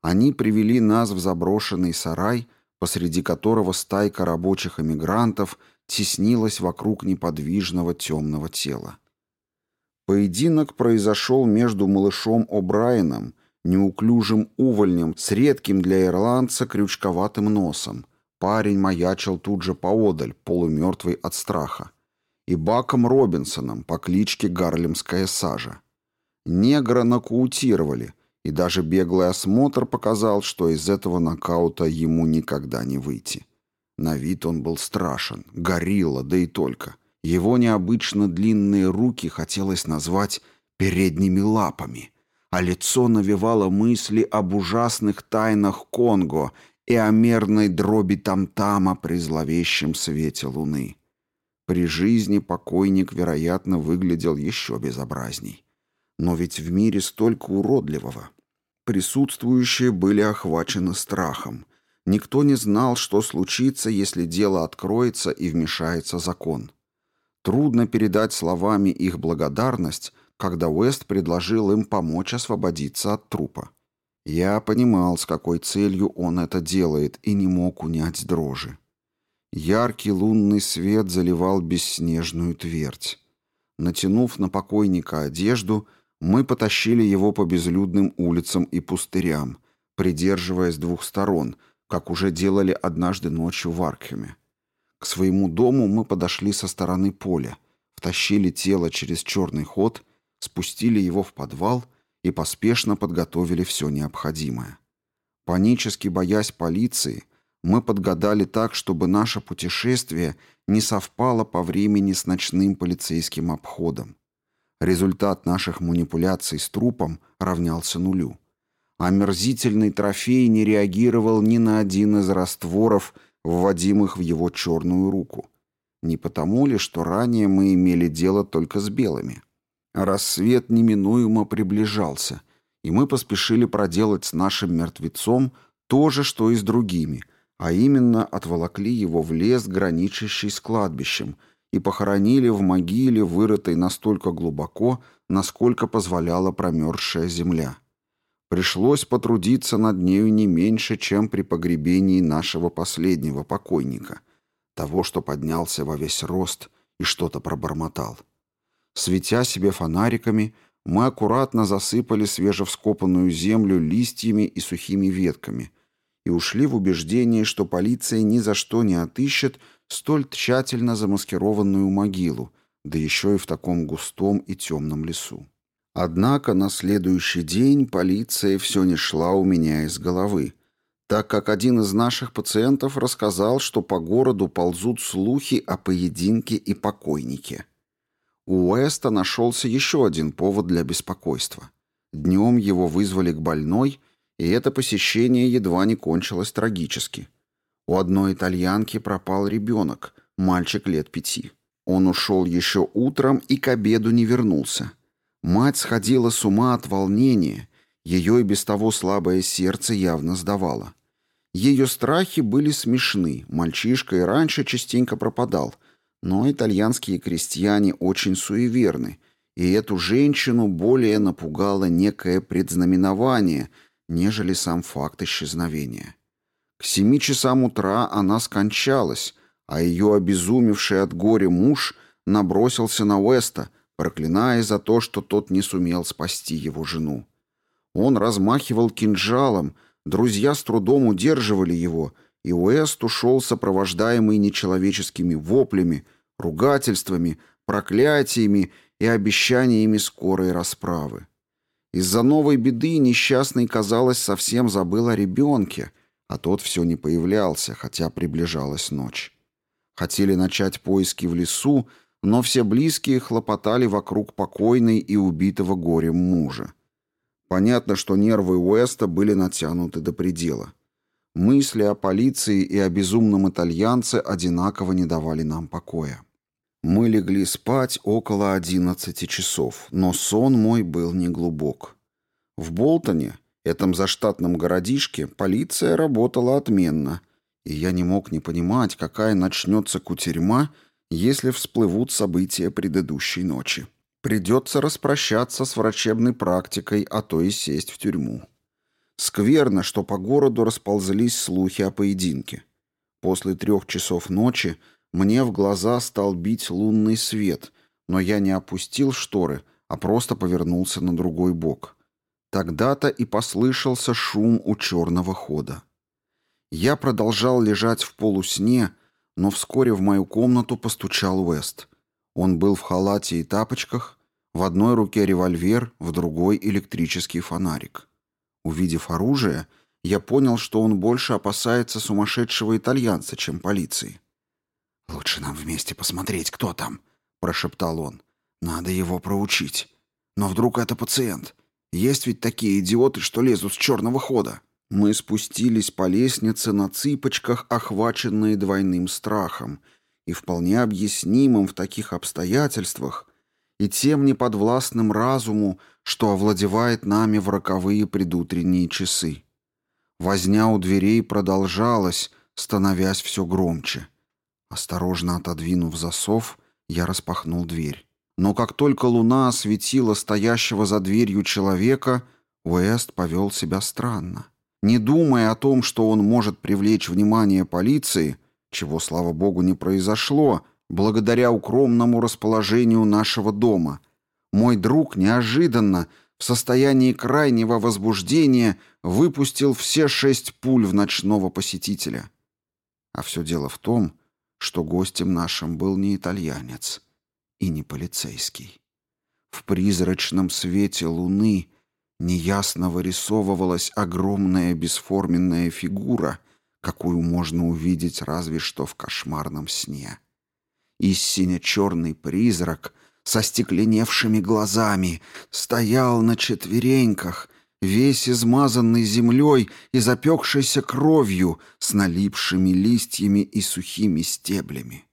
Они привели нас в заброшенный сарай, посреди которого стайка рабочих эмигрантов теснилась вокруг неподвижного темного тела. Поединок произошел между малышом О'Брайеном, неуклюжим увольнем с редким для ирландца крючковатым носом. Парень маячил тут же поодаль, полумертвый от страха. И Баком Робинсоном по кличке Гарлемская сажа. Негра нокаутировали, и даже беглый осмотр показал, что из этого нокаута ему никогда не выйти. На вид он был страшен, горилла, да и только. Его необычно длинные руки хотелось назвать передними лапами, а лицо навевало мысли об ужасных тайнах Конго и о мерной дроби тамтама при зловещем свете луны. При жизни покойник, вероятно, выглядел еще безобразней. Но ведь в мире столько уродливого. Присутствующие были охвачены страхом. Никто не знал, что случится, если дело откроется и вмешается закон. Трудно передать словами их благодарность, когда Уэст предложил им помочь освободиться от трупа. Я понимал, с какой целью он это делает, и не мог унять дрожи. Яркий лунный свет заливал бесснежную твердь. Натянув на покойника одежду, мы потащили его по безлюдным улицам и пустырям, придерживаясь двух сторон, как уже делали однажды ночью в Аркхеме. К своему дому мы подошли со стороны поля, втащили тело через черный ход, спустили его в подвал и поспешно подготовили все необходимое. Панически боясь полиции, мы подгадали так, чтобы наше путешествие не совпало по времени с ночным полицейским обходом. Результат наших манипуляций с трупом равнялся нулю. Омерзительный трофей не реагировал ни на один из растворов – вводимых в его черную руку. Не потому ли, что ранее мы имели дело только с белыми? Рассвет неминуемо приближался, и мы поспешили проделать с нашим мертвецом то же, что и с другими, а именно отволокли его в лес, граничащий с кладбищем, и похоронили в могиле, вырытой настолько глубоко, насколько позволяла промерзшая земля. Пришлось потрудиться над нею не меньше, чем при погребении нашего последнего покойника, того, что поднялся во весь рост и что-то пробормотал. Светя себе фонариками, мы аккуратно засыпали свежевскопанную землю листьями и сухими ветками и ушли в убеждении, что полиция ни за что не отыщет столь тщательно замаскированную могилу, да еще и в таком густом и темном лесу. Однако на следующий день полиция все не шла у меня из головы, так как один из наших пациентов рассказал, что по городу ползут слухи о поединке и покойнике. У Уэста нашелся еще один повод для беспокойства. Днем его вызвали к больной, и это посещение едва не кончилось трагически. У одной итальянки пропал ребенок, мальчик лет пяти. Он ушел еще утром и к обеду не вернулся. Мать сходила с ума от волнения, ее и без того слабое сердце явно сдавало. Ее страхи были смешны, мальчишка и раньше частенько пропадал, но итальянские крестьяне очень суеверны, и эту женщину более напугало некое предзнаменование, нежели сам факт исчезновения. К семи часам утра она скончалась, а ее обезумевший от горя муж набросился на Уэста, проклиная за то, что тот не сумел спасти его жену. Он размахивал кинжалом, друзья с трудом удерживали его, и Уэст ушел сопровождаемый нечеловеческими воплями, ругательствами, проклятиями и обещаниями скорой расправы. Из-за новой беды несчастный, казалось, совсем забыл о ребенке, а тот все не появлялся, хотя приближалась ночь. Хотели начать поиски в лесу, но все близкие хлопотали вокруг покойной и убитого горем мужа. Понятно, что нервы Уэста были натянуты до предела. Мысли о полиции и о безумном итальянце одинаково не давали нам покоя. Мы легли спать около одиннадцати часов, но сон мой был неглубок. В Болтоне, этом заштатном городишке, полиция работала отменно, и я не мог не понимать, какая начнется кутерьма, если всплывут события предыдущей ночи. Придется распрощаться с врачебной практикой, а то и сесть в тюрьму. Скверно, что по городу расползлись слухи о поединке. После трех часов ночи мне в глаза стал бить лунный свет, но я не опустил шторы, а просто повернулся на другой бок. Тогда-то и послышался шум у черного хода. Я продолжал лежать в полусне, но вскоре в мою комнату постучал Уэст. Он был в халате и тапочках, в одной руке револьвер, в другой электрический фонарик. Увидев оружие, я понял, что он больше опасается сумасшедшего итальянца, чем полиции. «Лучше нам вместе посмотреть, кто там», — прошептал он. «Надо его проучить. Но вдруг это пациент? Есть ведь такие идиоты, что лезут с черного хода». Мы спустились по лестнице на цыпочках, охваченные двойным страхом, и вполне объяснимым в таких обстоятельствах, и тем неподвластным разуму, что овладевает нами в роковые предутренние часы. Возня у дверей продолжалась, становясь все громче. Осторожно отодвинув засов, я распахнул дверь. Но как только луна осветила стоящего за дверью человека, Уэст повел себя странно. Не думая о том, что он может привлечь внимание полиции, чего, слава богу, не произошло, благодаря укромному расположению нашего дома, мой друг неожиданно, в состоянии крайнего возбуждения, выпустил все шесть пуль в ночного посетителя. А все дело в том, что гостем нашим был не итальянец и не полицейский. В призрачном свете луны неясно вырисовывалась огромная бесформенная фигура, какую можно увидеть разве что в кошмарном сне. И сине-черный призрак со стекленевшими глазами стоял на четвереньках, весь измазанный землей и запекшейся кровью с налипшими листьями и сухими стеблями.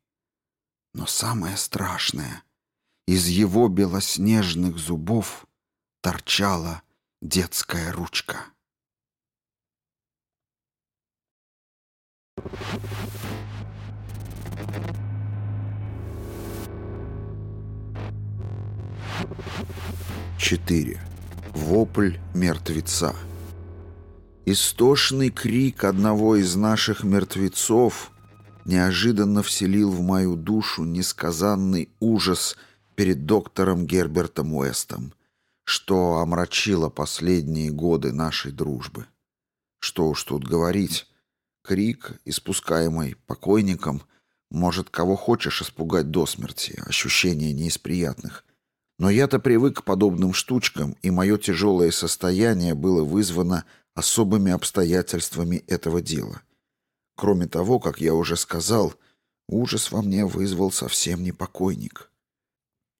Но самое страшное — из его белоснежных зубов торчала детская ручка. Четыре. Вопль мертвеца. Истошный крик одного из наших мертвецов неожиданно вселил в мою душу несказанный ужас перед доктором Гербертом Уэстом, что омрачило последние годы нашей дружбы. Что уж тут говорить, крик, испускаемый покойником, может кого хочешь испугать до смерти, ощущение не из приятных. Но я-то привык к подобным штучкам, и мое тяжелое состояние было вызвано особыми обстоятельствами этого дела. Кроме того, как я уже сказал, ужас во мне вызвал совсем не покойник.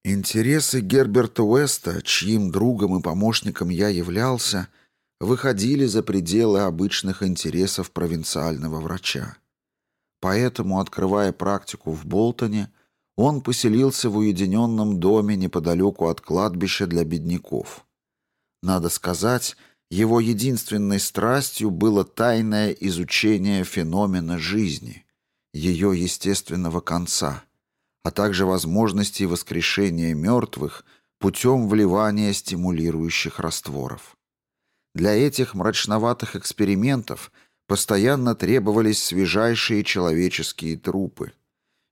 Интересы Герберта Уэста, чьим другом и помощником я являлся, выходили за пределы обычных интересов провинциального врача. Поэтому, открывая практику в Болтоне, он поселился в уединенном доме неподалеку от кладбища для бедняков. Надо сказать, его единственной страстью было тайное изучение феномена жизни, ее естественного конца — а также возможности воскрешения мертвых путем вливания стимулирующих растворов. Для этих мрачноватых экспериментов постоянно требовались свежайшие человеческие трупы,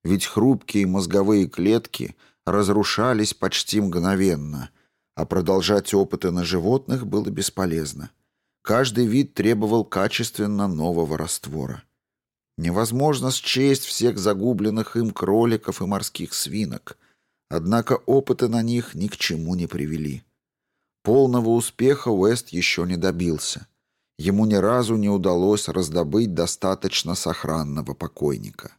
ведь хрупкие мозговые клетки разрушались почти мгновенно, а продолжать опыты на животных было бесполезно. Каждый вид требовал качественно нового раствора. Невозможно счесть всех загубленных им кроликов и морских свинок, однако опыты на них ни к чему не привели. Полного успеха Уэст еще не добился. Ему ни разу не удалось раздобыть достаточно сохранного покойника.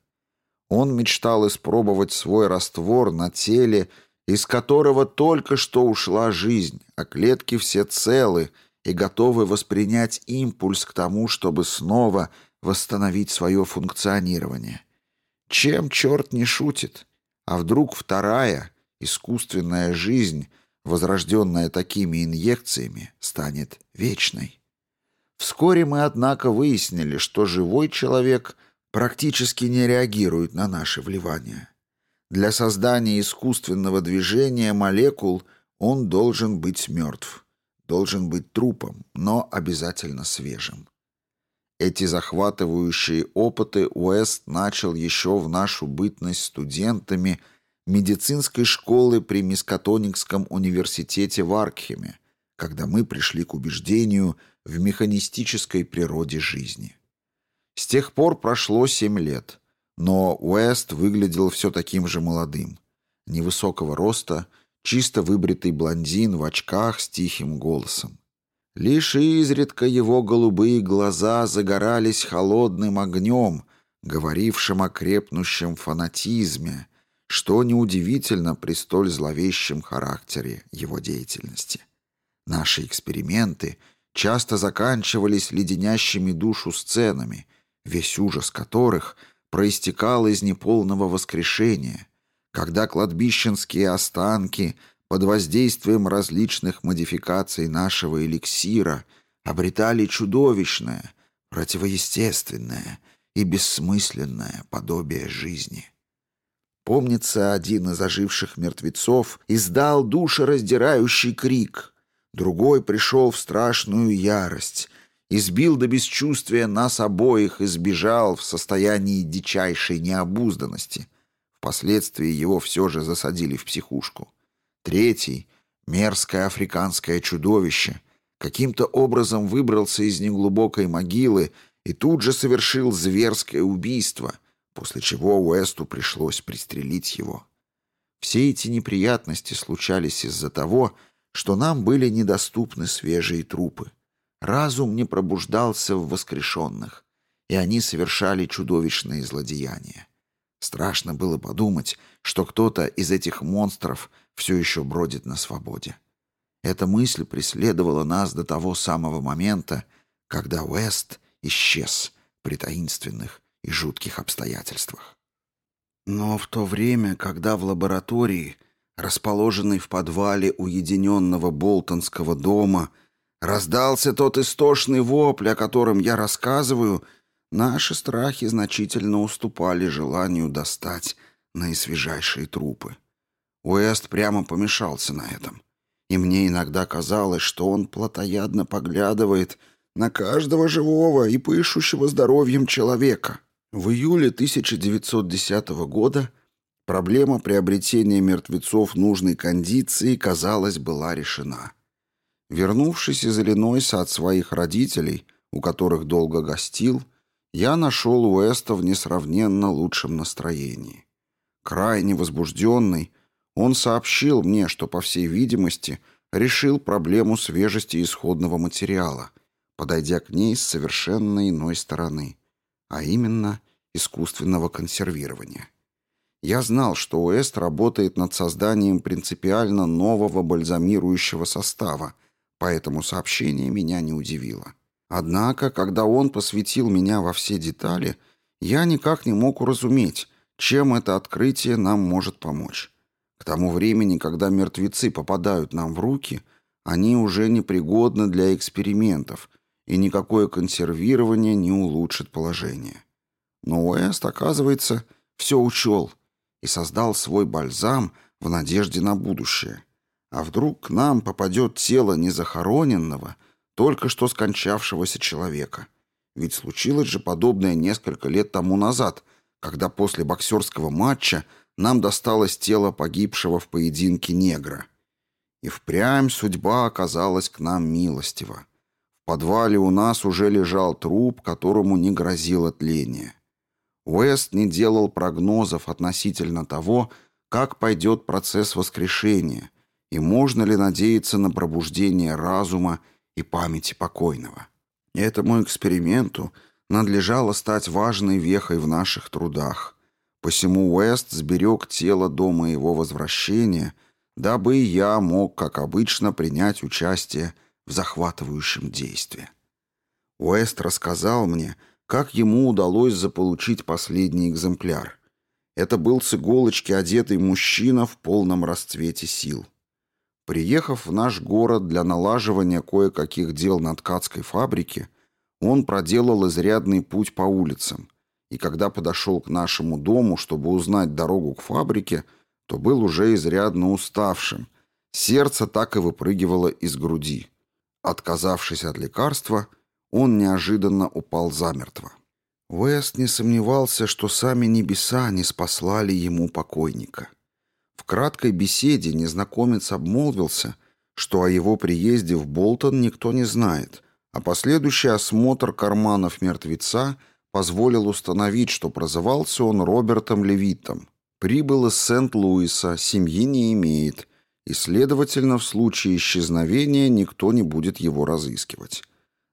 Он мечтал испробовать свой раствор на теле, из которого только что ушла жизнь, а клетки все целы и готовы воспринять импульс к тому, чтобы снова восстановить свое функционирование. Чем черт не шутит? А вдруг вторая, искусственная жизнь, возрожденная такими инъекциями, станет вечной? Вскоре мы, однако, выяснили, что живой человек практически не реагирует на наши вливания. Для создания искусственного движения молекул он должен быть мертв, должен быть трупом, но обязательно свежим. Эти захватывающие опыты Уэст начал еще в нашу бытность студентами медицинской школы при Мискатоникском университете в Аркхеме, когда мы пришли к убеждению в механистической природе жизни. С тех пор прошло семь лет, но Уэст выглядел все таким же молодым. Невысокого роста, чисто выбритый блондин в очках с тихим голосом. Лишь изредка его голубые глаза загорались холодным огнем, говорившим о крепнущем фанатизме, что неудивительно при столь зловещем характере его деятельности. Наши эксперименты часто заканчивались леденящими душу сценами, весь ужас которых проистекал из неполного воскрешения, когда кладбищенские останки под воздействием различных модификаций нашего эликсира обретали чудовищное, противоестественное и бессмысленное подобие жизни. Помнится, один из оживших мертвецов издал душераздирающий крик. Другой пришел в страшную ярость, избил до бесчувствия нас обоих и сбежал в состоянии дичайшей необузданности. Впоследствии его все же засадили в психушку. Третий, мерзкое африканское чудовище, каким-то образом выбрался из неглубокой могилы и тут же совершил зверское убийство — после чего Уэсту пришлось пристрелить его. Все эти неприятности случались из-за того, что нам были недоступны свежие трупы. Разум не пробуждался в воскрешенных, и они совершали чудовищные злодеяния. Страшно было подумать, что кто-то из этих монстров все еще бродит на свободе. Эта мысль преследовала нас до того самого момента, когда Уэст исчез при таинственных и жутких обстоятельствах. Но в то время, когда в лаборатории, расположенной в подвале уединенного Болтонского дома, раздался тот истошный вопль, о котором я рассказываю, наши страхи значительно уступали желанию достать наисвежайшие трупы. Уэст прямо помешался на этом. И мне иногда казалось, что он плотоядно поглядывает на каждого живого и пышущего здоровьем человека. В июле 1910 года проблема приобретения мертвецов нужной кондиции, казалось, была решена. Вернувшись из Иллинойса от своих родителей, у которых долго гостил, я нашел Уэста в несравненно лучшем настроении. Крайне возбужденный, он сообщил мне, что, по всей видимости, решил проблему свежести исходного материала, подойдя к ней с совершенно иной стороны, а именно искусственного консервирования. Я знал, что Уэст работает над созданием принципиально нового бальзамирующего состава, поэтому сообщение меня не удивило. Однако, когда он посвятил меня во все детали, я никак не мог уразуметь, чем это открытие нам может помочь. К тому времени, когда мертвецы попадают нам в руки, они уже непригодны для экспериментов, и никакое консервирование не улучшит положение. Но Уэст, оказывается, все учел и создал свой бальзам в надежде на будущее. А вдруг к нам попадет тело незахороненного, только что скончавшегося человека? Ведь случилось же подобное несколько лет тому назад, когда после боксерского матча нам досталось тело погибшего в поединке негра. И впрямь судьба оказалась к нам милостива. В подвале у нас уже лежал труп, которому не грозило тление. Уэст не делал прогнозов относительно того, как пойдет процесс воскрешения и можно ли надеяться на пробуждение разума и памяти покойного. Этому эксперименту надлежало стать важной вехой в наших трудах. Посему Уэст сберег тело до моего возвращения, дабы я мог, как обычно, принять участие в захватывающем действии. Уэст рассказал мне, как ему удалось заполучить последний экземпляр. Это был с иголочки одетый мужчина в полном расцвете сил. Приехав в наш город для налаживания кое-каких дел на ткацкой фабрике, он проделал изрядный путь по улицам, и когда подошел к нашему дому, чтобы узнать дорогу к фабрике, то был уже изрядно уставшим. Сердце так и выпрыгивало из груди. Отказавшись от лекарства, он неожиданно упал замертво. Уэст не сомневался, что сами небеса не спаслали ему покойника. В краткой беседе незнакомец обмолвился, что о его приезде в Болтон никто не знает, а последующий осмотр карманов мертвеца позволил установить, что прозывался он Робертом Левитом. Прибыл из Сент-Луиса, семьи не имеет, и, следовательно, в случае исчезновения никто не будет его разыскивать.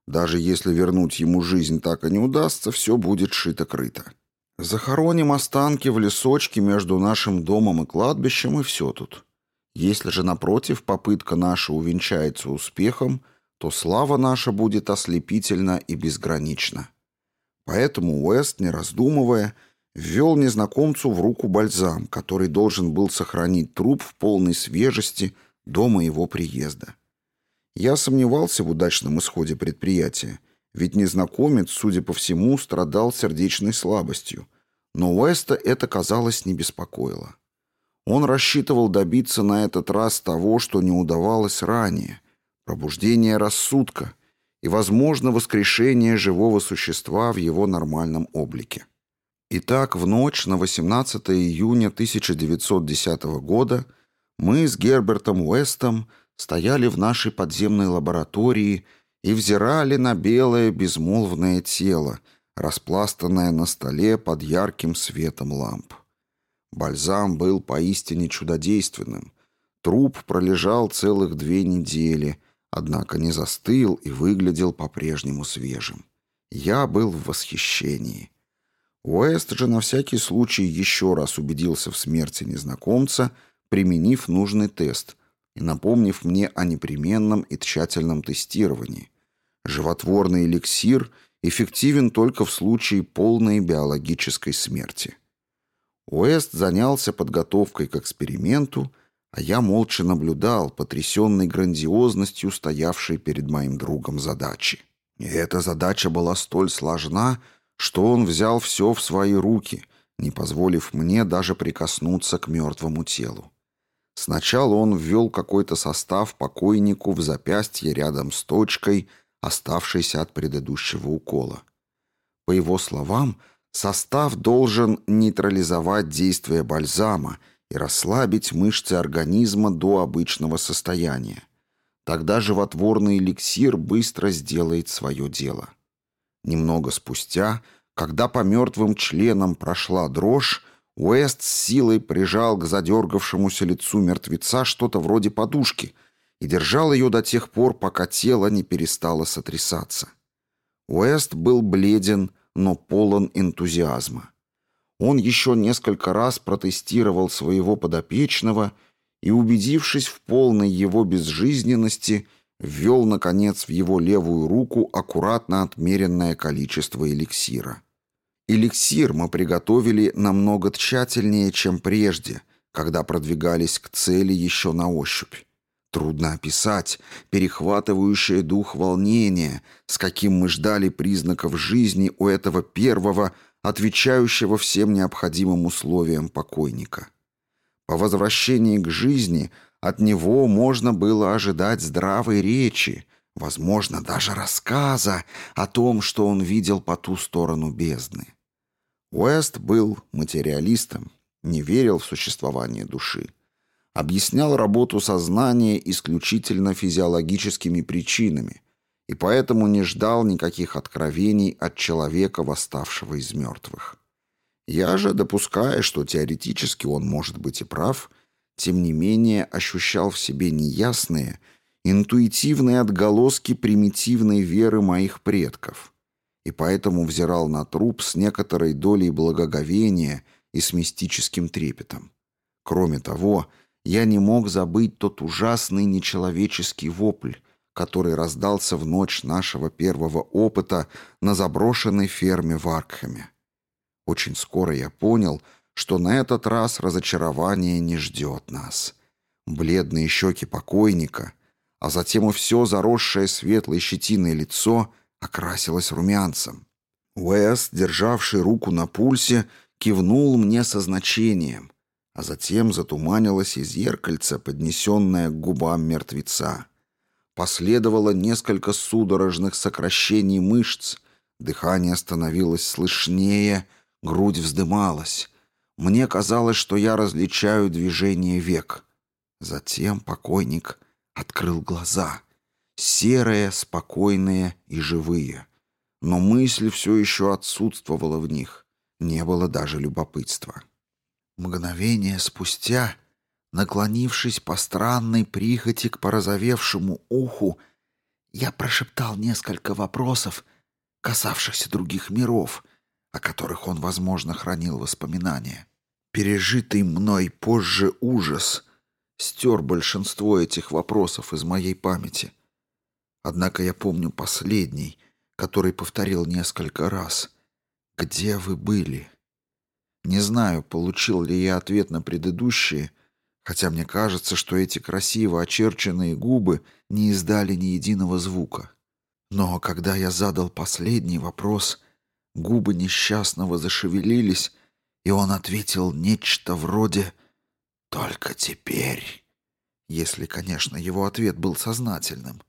Даже если вернуть ему жизнь так и не удастся, все будет шито-крыто. Захороним останки в лесочке между нашим домом и кладбищем, и все тут. Если же, напротив, попытка наша увенчается успехом, то слава наша будет ослепительна и безгранична. Поэтому Уэст, не раздумывая, ввел незнакомцу в руку бальзам, который должен был сохранить труп в полной свежести до моего приезда. Я сомневался в удачном исходе предприятия, ведь незнакомец, судя по всему, страдал сердечной слабостью, но Уэста это, казалось, не беспокоило. Он рассчитывал добиться на этот раз того, что не удавалось ранее – пробуждения рассудка и, возможно, воскрешение живого существа в его нормальном облике. Итак, в ночь на 18 июня 1910 года мы с Гербертом Уэстом стояли в нашей подземной лаборатории и взирали на белое безмолвное тело, распластанное на столе под ярким светом ламп. Бальзам был поистине чудодейственным. Труп пролежал целых две недели, однако не застыл и выглядел по-прежнему свежим. Я был в восхищении. Уэст же на всякий случай еще раз убедился в смерти незнакомца, применив нужный тест и напомнив мне о непременном и тщательном тестировании. Животворный эликсир эффективен только в случае полной биологической смерти. Уэст занялся подготовкой к эксперименту, а я молча наблюдал, потрясенный грандиозностью стоявшей перед моим другом задачи. И эта задача была столь сложна, что он взял все в свои руки, не позволив мне даже прикоснуться к мертвому телу. Сначала он ввел какой-то состав покойнику в запястье рядом с точкой, оставшейся от предыдущего укола. По его словам, Состав должен нейтрализовать действие бальзама и расслабить мышцы организма до обычного состояния. Тогда животворный эликсир быстро сделает свое дело. Немного спустя, когда по мертвым членам прошла дрожь, Уэст с силой прижал к задергавшемуся лицу мертвеца что-то вроде подушки и держал ее до тех пор, пока тело не перестало сотрясаться. Уэст был бледен, но полон энтузиазма. Он еще несколько раз протестировал своего подопечного и, убедившись в полной его безжизненности, ввел, наконец, в его левую руку аккуратно отмеренное количество эликсира. Эликсир мы приготовили намного тщательнее, чем прежде, когда продвигались к цели еще на ощупь. Трудно описать перехватывающее дух волнение, с каким мы ждали признаков жизни у этого первого, отвечающего всем необходимым условиям покойника. По возвращении к жизни от него можно было ожидать здравой речи, возможно, даже рассказа о том, что он видел по ту сторону бездны. Уэст был материалистом, не верил в существование души объяснял работу сознания исключительно физиологическими причинами и поэтому не ждал никаких откровений от человека, восставшего из мертвых. Я же, допуская, что теоретически он может быть и прав, тем не менее ощущал в себе неясные, интуитивные отголоски примитивной веры моих предков, и поэтому взирал на труп с некоторой долей благоговения и с мистическим трепетом. Кроме того, я не мог забыть тот ужасный нечеловеческий вопль, который раздался в ночь нашего первого опыта на заброшенной ферме в Аркхеме. Очень скоро я понял, что на этот раз разочарование не ждет нас. Бледные щеки покойника, а затем и все заросшее светлой щетиной лицо окрасилось румянцем. Уэс, державший руку на пульсе, кивнул мне со значением, а затем затуманилось и зеркальце, поднесенное к губам мертвеца. Последовало несколько судорожных сокращений мышц, дыхание становилось слышнее, грудь вздымалась. Мне казалось, что я различаю движение век. Затем покойник открыл глаза, серые, спокойные и живые. Но мысль все еще отсутствовала в них, не было даже любопытства. Мгновение спустя, наклонившись по странной прихоти к порозовевшему уху, я прошептал несколько вопросов, касавшихся других миров, о которых он, возможно, хранил воспоминания. Пережитый мной позже ужас стер большинство этих вопросов из моей памяти. Однако я помню последний, который повторил несколько раз. «Где вы были?» Не знаю, получил ли я ответ на предыдущие, хотя мне кажется, что эти красиво очерченные губы не издали ни единого звука. Но когда я задал последний вопрос, губы несчастного зашевелились, и он ответил нечто вроде «Только теперь», если, конечно, его ответ был сознательным.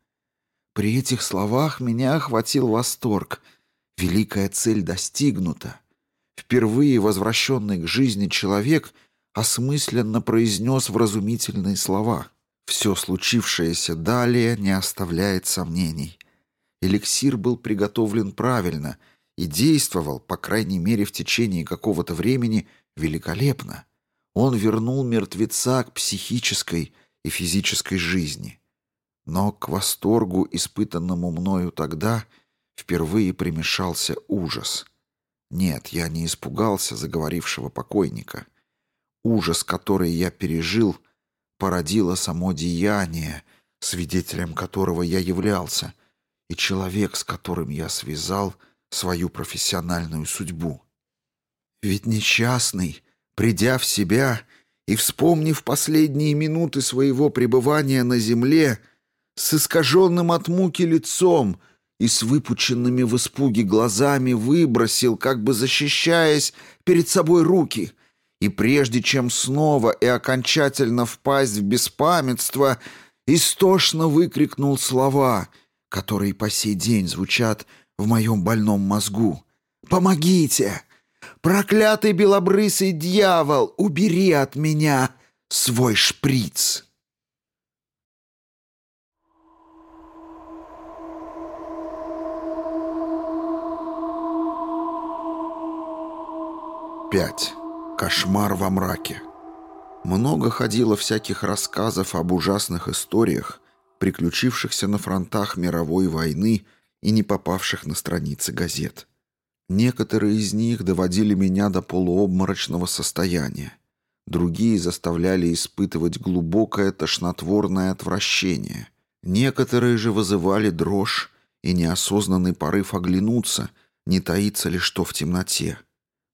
При этих словах меня охватил восторг. Великая цель достигнута. Впервые возвращенный к жизни человек осмысленно произнес вразумительные слова. Все случившееся далее не оставляет сомнений. Эликсир был приготовлен правильно и действовал, по крайней мере в течение какого-то времени, великолепно. Он вернул мертвеца к психической и физической жизни. Но к восторгу, испытанному мною тогда, впервые примешался ужас. Нет, я не испугался заговорившего покойника. Ужас, который я пережил, породило само деяние, свидетелем которого я являлся, и человек, с которым я связал свою профессиональную судьбу. Ведь несчастный, придя в себя и вспомнив последние минуты своего пребывания на земле, с искаженным от муки лицом — и с выпученными в испуге глазами выбросил, как бы защищаясь, перед собой руки. И прежде чем снова и окончательно впасть в беспамятство, истошно выкрикнул слова, которые по сей день звучат в моем больном мозгу. «Помогите! Проклятый белобрысый дьявол, убери от меня свой шприц!» 5. Кошмар во мраке. Много ходило всяких рассказов об ужасных историях, приключившихся на фронтах мировой войны и не попавших на страницы газет. Некоторые из них доводили меня до полуобморочного состояния. Другие заставляли испытывать глубокое тошнотворное отвращение. Некоторые же вызывали дрожь и неосознанный порыв оглянуться, не таится ли что в темноте.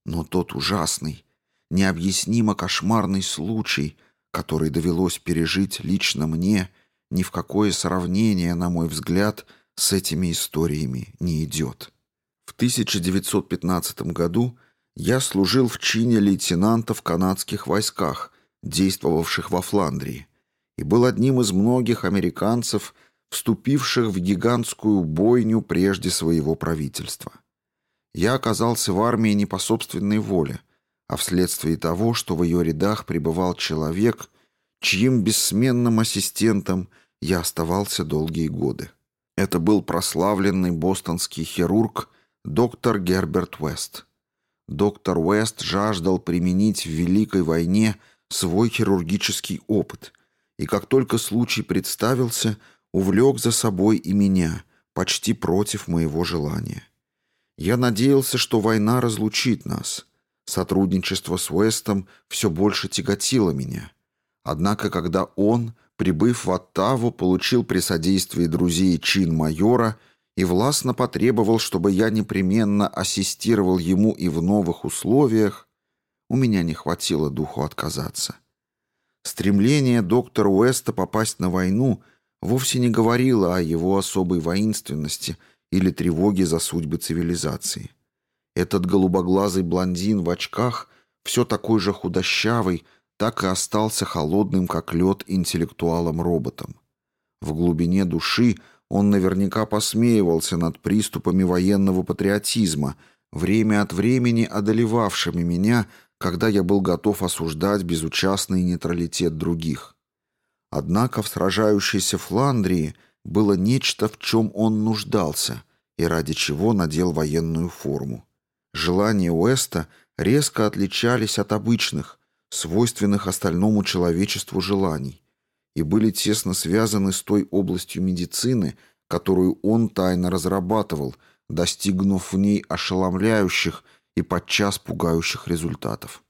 Но тот ужасный, необъяснимо кошмарный случай, который довелось пережить лично мне, ни в какое сравнение, на мой взгляд, с этими историями не идет. В 1915 году я служил в чине лейтенанта в канадских войсках, действовавших во Фландрии, и был одним из многих американцев, вступивших в гигантскую бойню прежде своего правительства. Я оказался в армии не по собственной воле, а вследствие того, что в ее рядах пребывал человек, чьим бессменным ассистентом я оставался долгие годы. Это был прославленный бостонский хирург доктор Герберт Уэст. Доктор Уэст жаждал применить в Великой войне свой хирургический опыт, и как только случай представился, увлек за собой и меня, почти против моего желания. Я надеялся, что война разлучит нас. Сотрудничество с Уэстом все больше тяготило меня. Однако, когда он, прибыв в Оттаву, получил при содействии друзей чин майора и властно потребовал, чтобы я непременно ассистировал ему и в новых условиях, у меня не хватило духу отказаться. Стремление доктора Уэста попасть на войну вовсе не говорило о его особой воинственности – или тревоги за судьбы цивилизации. Этот голубоглазый блондин в очках, все такой же худощавый, так и остался холодным, как лед, интеллектуалом-роботом. В глубине души он наверняка посмеивался над приступами военного патриотизма, время от времени одолевавшими меня, когда я был готов осуждать безучастный нейтралитет других. Однако в сражающейся Фландрии – было нечто, в чем он нуждался и ради чего надел военную форму. Желания Уэста резко отличались от обычных, свойственных остальному человечеству желаний, и были тесно связаны с той областью медицины, которую он тайно разрабатывал, достигнув в ней ошеломляющих и подчас пугающих результатов.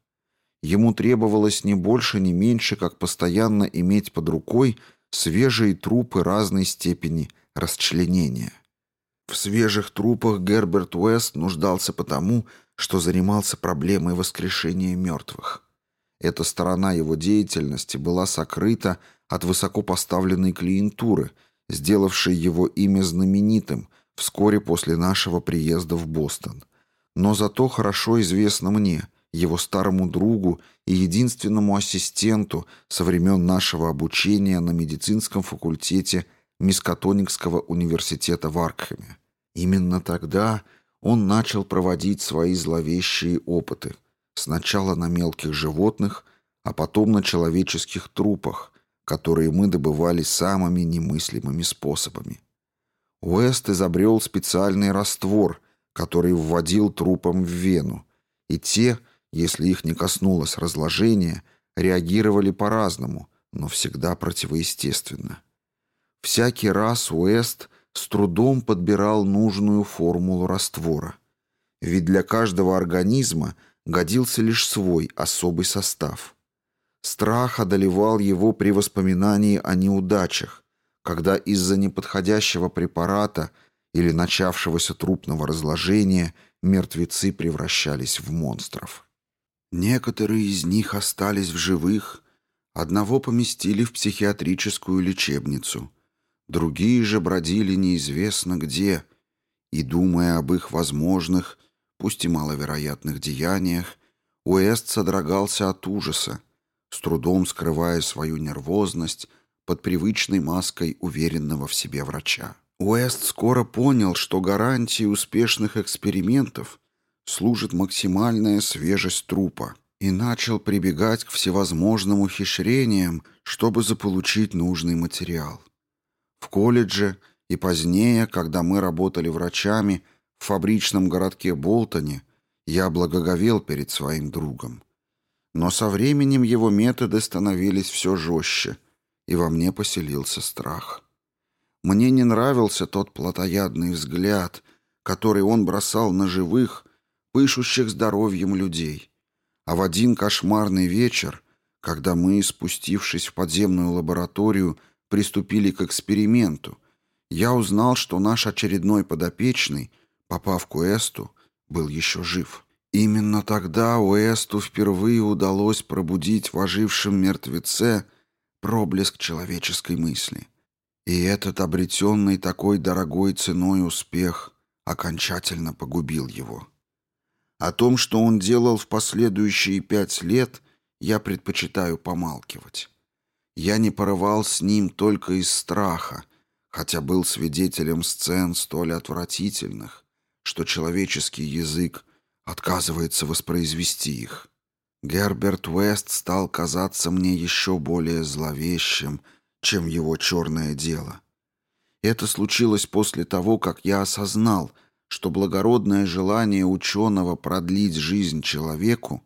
Ему требовалось не больше, не меньше, как постоянно иметь под рукой свежие трупы разной степени расчленения. В свежих трупах Герберт Уэст нуждался потому, что занимался проблемой воскрешения мертвых. Эта сторона его деятельности была сокрыта от высокопоставленной клиентуры, сделавшей его имя знаменитым вскоре после нашего приезда в Бостон. Но зато хорошо известно мне, его старому другу и единственному ассистенту со времен нашего обучения на медицинском факультете Мискатоникского университета в Аркхеме. Именно тогда он начал проводить свои зловещие опыты, сначала на мелких животных, а потом на человеческих трупах, которые мы добывали самыми немыслимыми способами. Уэст изобрел специальный раствор, который вводил трупам в вену, и те, если их не коснулось разложения, реагировали по-разному, но всегда противоестественно. Всякий раз Уэст с трудом подбирал нужную формулу раствора. Ведь для каждого организма годился лишь свой особый состав. Страх одолевал его при воспоминании о неудачах, когда из-за неподходящего препарата или начавшегося трупного разложения мертвецы превращались в монстров. Некоторые из них остались в живых, одного поместили в психиатрическую лечебницу, другие же бродили неизвестно где, и, думая об их возможных, пусть и маловероятных деяниях, Уэст содрогался от ужаса, с трудом скрывая свою нервозность под привычной маской уверенного в себе врача. Уэст скоро понял, что гарантией успешных экспериментов служит максимальная свежесть трупа, и начал прибегать к всевозможным ухищрениям, чтобы заполучить нужный материал. В колледже и позднее, когда мы работали врачами в фабричном городке Болтоне, я благоговел перед своим другом. Но со временем его методы становились все жестче, и во мне поселился страх. Мне не нравился тот плотоядный взгляд, который он бросал на живых, пышущих здоровьем людей. А в один кошмарный вечер, когда мы, спустившись в подземную лабораторию, приступили к эксперименту, я узнал, что наш очередной подопечный, попав к Уэсту, был еще жив. Именно тогда Уэсту впервые удалось пробудить в ожившем мертвеце проблеск человеческой мысли. И этот обретенный такой дорогой ценой успех окончательно погубил его. О том, что он делал в последующие пять лет, я предпочитаю помалкивать. Я не порывал с ним только из страха, хотя был свидетелем сцен столь отвратительных, что человеческий язык отказывается воспроизвести их. Герберт Уэст стал казаться мне еще более зловещим, чем его черное дело. Это случилось после того, как я осознал — что благородное желание ученого продлить жизнь человеку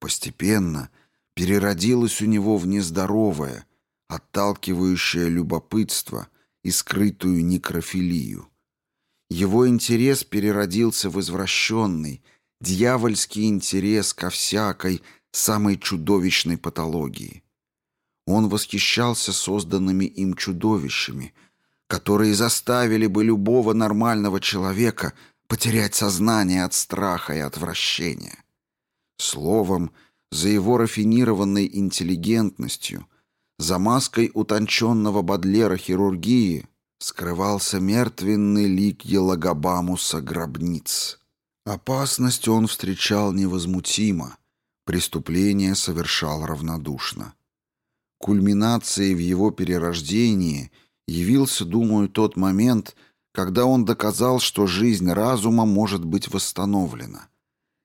постепенно переродилось у него в нездоровое, отталкивающее любопытство и скрытую некрофилию. Его интерес переродился в извращенный, дьявольский интерес ко всякой, самой чудовищной патологии. Он восхищался созданными им чудовищами — которые заставили бы любого нормального человека потерять сознание от страха и отвращения. Словом, за его рафинированной интеллигентностью, за маской утонченного Бадлера хирургии скрывался мертвенный лик Елагобамуса гробниц. Опасность он встречал невозмутимо, преступление совершал равнодушно. Кульминацией в его перерождении – явился, думаю, тот момент, когда он доказал, что жизнь разума может быть восстановлена,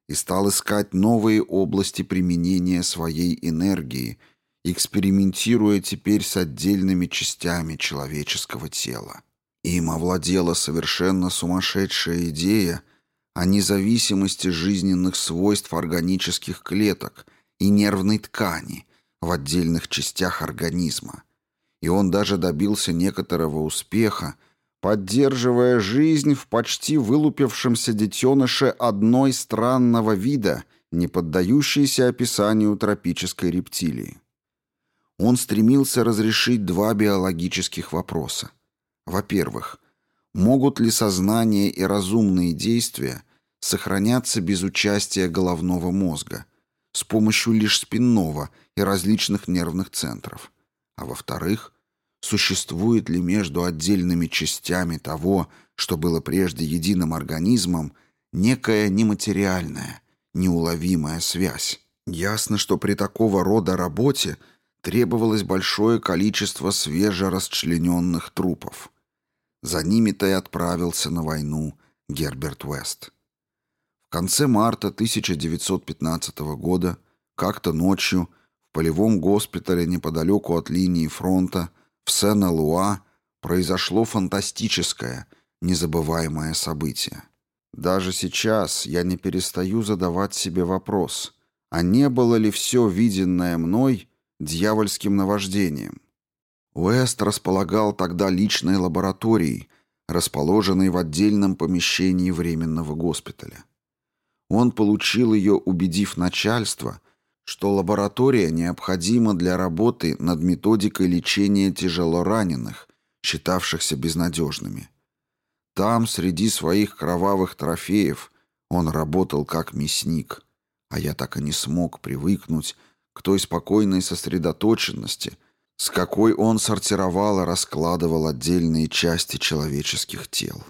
и стал искать новые области применения своей энергии, экспериментируя теперь с отдельными частями человеческого тела. Им овладела совершенно сумасшедшая идея о независимости жизненных свойств органических клеток и нервной ткани в отдельных частях организма, и он даже добился некоторого успеха, поддерживая жизнь в почти вылупившемся детеныше одной странного вида, не поддающейся описанию тропической рептилии. Он стремился разрешить два биологических вопроса. Во-первых, могут ли сознание и разумные действия сохраняться без участия головного мозга, с помощью лишь спинного и различных нервных центров? А во-вторых, существует ли между отдельными частями того, что было прежде единым организмом, некая нематериальная, неуловимая связь? Ясно, что при такого рода работе требовалось большое количество свежерасчлененных трупов. За ними-то и отправился на войну Герберт Уэст. В конце марта 1915 года, как-то ночью, в полевом госпитале неподалеку от линии фронта, в Сен-Элуа, произошло фантастическое, незабываемое событие. Даже сейчас я не перестаю задавать себе вопрос, а не было ли все виденное мной дьявольским наваждением? Уэст располагал тогда личной лабораторией, расположенной в отдельном помещении временного госпиталя. Он получил ее, убедив начальство, что лаборатория необходима для работы над методикой лечения тяжелораненых, считавшихся безнадежными. Там, среди своих кровавых трофеев, он работал как мясник, а я так и не смог привыкнуть к той спокойной сосредоточенности – с какой он сортировал и раскладывал отдельные части человеческих тел.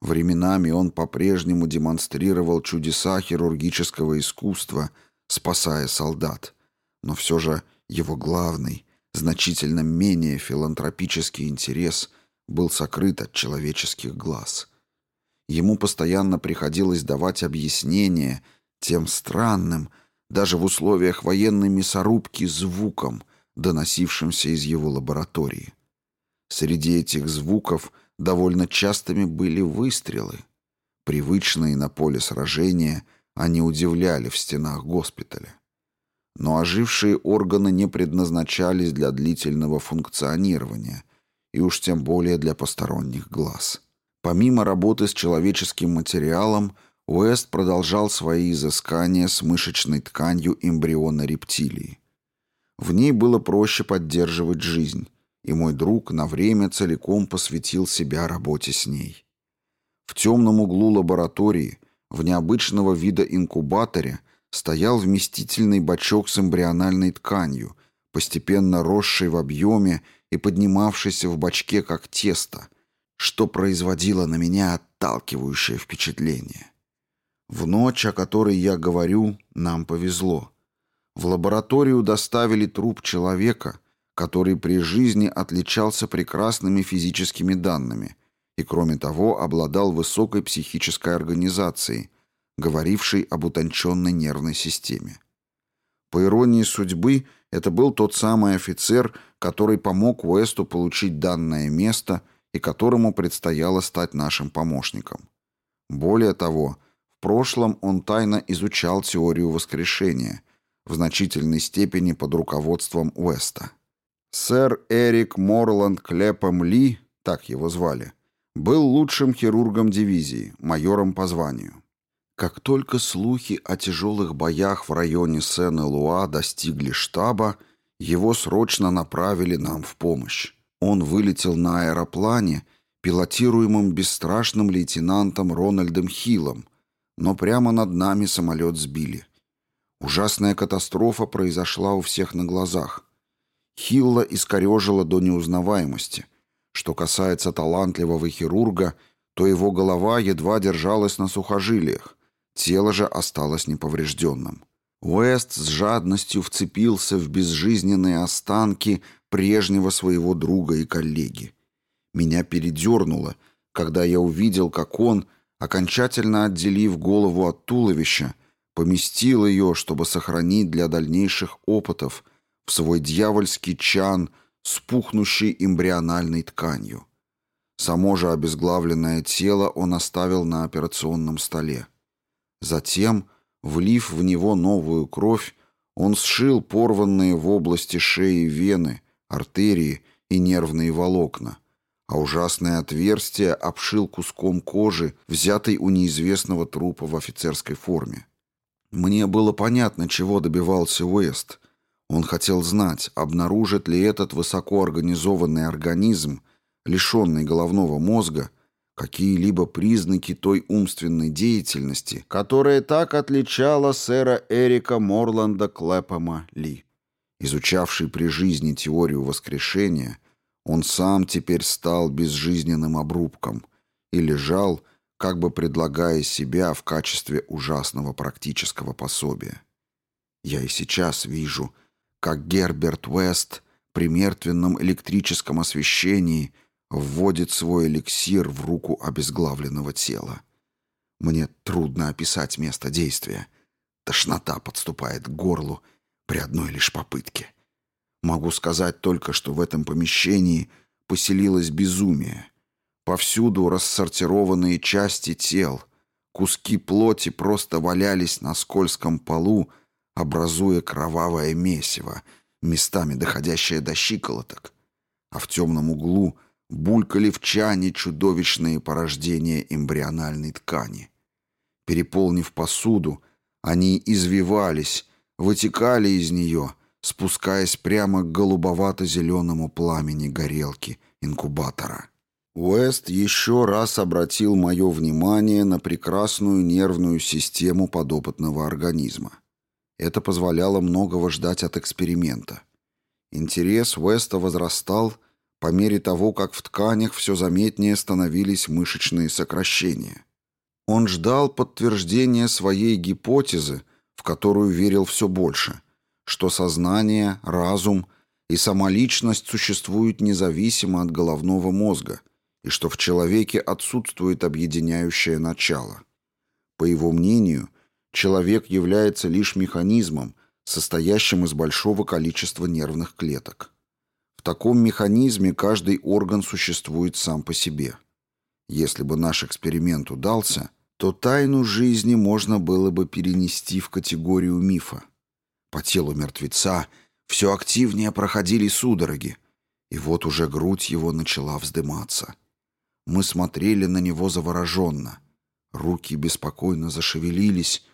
Временами он по-прежнему демонстрировал чудеса хирургического искусства, спасая солдат, но все же его главный, значительно менее филантропический интерес был сокрыт от человеческих глаз. Ему постоянно приходилось давать объяснения тем странным, даже в условиях военной мясорубки, звукам – доносившимся из его лаборатории. Среди этих звуков довольно частыми были выстрелы. Привычные на поле сражения они удивляли в стенах госпиталя. Но ожившие органы не предназначались для длительного функционирования, и уж тем более для посторонних глаз. Помимо работы с человеческим материалом, Уэст продолжал свои изыскания с мышечной тканью эмбриона рептилии. В ней было проще поддерживать жизнь, и мой друг на время целиком посвятил себя работе с ней. В темном углу лаборатории, в необычного вида инкубаторе, стоял вместительный бачок с эмбриональной тканью, постепенно росший в объеме и поднимавшийся в бачке как тесто, что производило на меня отталкивающее впечатление. В ночь, о которой я говорю, нам повезло. В лабораторию доставили труп человека, который при жизни отличался прекрасными физическими данными и, кроме того, обладал высокой психической организацией, говорившей об утонченной нервной системе. По иронии судьбы, это был тот самый офицер, который помог Уэсту получить данное место и которому предстояло стать нашим помощником. Более того, в прошлом он тайно изучал теорию воскрешения – в значительной степени под руководством Уэста. Сэр Эрик Морланд Клепом Ли, так его звали, был лучшим хирургом дивизии, майором по званию. Как только слухи о тяжелых боях в районе Сен-Элуа достигли штаба, его срочно направили нам в помощь. Он вылетел на аэроплане, пилотируемым бесстрашным лейтенантом Рональдом Хиллом, но прямо над нами самолет сбили. Ужасная катастрофа произошла у всех на глазах. Хилла искорежила до неузнаваемости. Что касается талантливого хирурга, то его голова едва держалась на сухожилиях, тело же осталось неповрежденным. Уэст с жадностью вцепился в безжизненные останки прежнего своего друга и коллеги. Меня передернуло, когда я увидел, как он, окончательно отделив голову от туловища, поместил ее, чтобы сохранить для дальнейших опытов, в свой дьявольский чан с пухнущей эмбриональной тканью. Само же обезглавленное тело он оставил на операционном столе. Затем, влив в него новую кровь, он сшил порванные в области шеи вены, артерии и нервные волокна, а ужасное отверстие обшил куском кожи, взятой у неизвестного трупа в офицерской форме. Мне было понятно, чего добивался Уэст. Он хотел знать, обнаружит ли этот высокоорганизованный организм, лишенный головного мозга, какие-либо признаки той умственной деятельности, которая так отличала сэра Эрика Морланда Клэпома Ли. Изучавший при жизни теорию воскрешения, он сам теперь стал безжизненным обрубком и лежал, как бы предлагая себя в качестве ужасного практического пособия. Я и сейчас вижу, как Герберт Уэст при мертвенном электрическом освещении вводит свой эликсир в руку обезглавленного тела. Мне трудно описать место действия. Тошнота подступает к горлу при одной лишь попытке. Могу сказать только, что в этом помещении поселилось безумие. Повсюду рассортированные части тел, куски плоти просто валялись на скользком полу, образуя кровавое месиво, местами доходящее до щиколоток, а в темном углу булькали в чане чудовищные порождения эмбриональной ткани. Переполнив посуду, они извивались, вытекали из нее, спускаясь прямо к голубовато-зеленому пламени горелки инкубатора. Уэст еще раз обратил мое внимание на прекрасную нервную систему подопытного организма. Это позволяло многого ждать от эксперимента. Интерес Уэста возрастал по мере того, как в тканях все заметнее становились мышечные сокращения. Он ждал подтверждения своей гипотезы, в которую верил все больше, что сознание, разум и самоличность существуют независимо от головного мозга – и что в человеке отсутствует объединяющее начало. По его мнению, человек является лишь механизмом, состоящим из большого количества нервных клеток. В таком механизме каждый орган существует сам по себе. Если бы наш эксперимент удался, то тайну жизни можно было бы перенести в категорию мифа. По телу мертвеца все активнее проходили судороги, и вот уже грудь его начала вздыматься. Мы смотрели на него завороженно. Руки беспокойно зашевелились,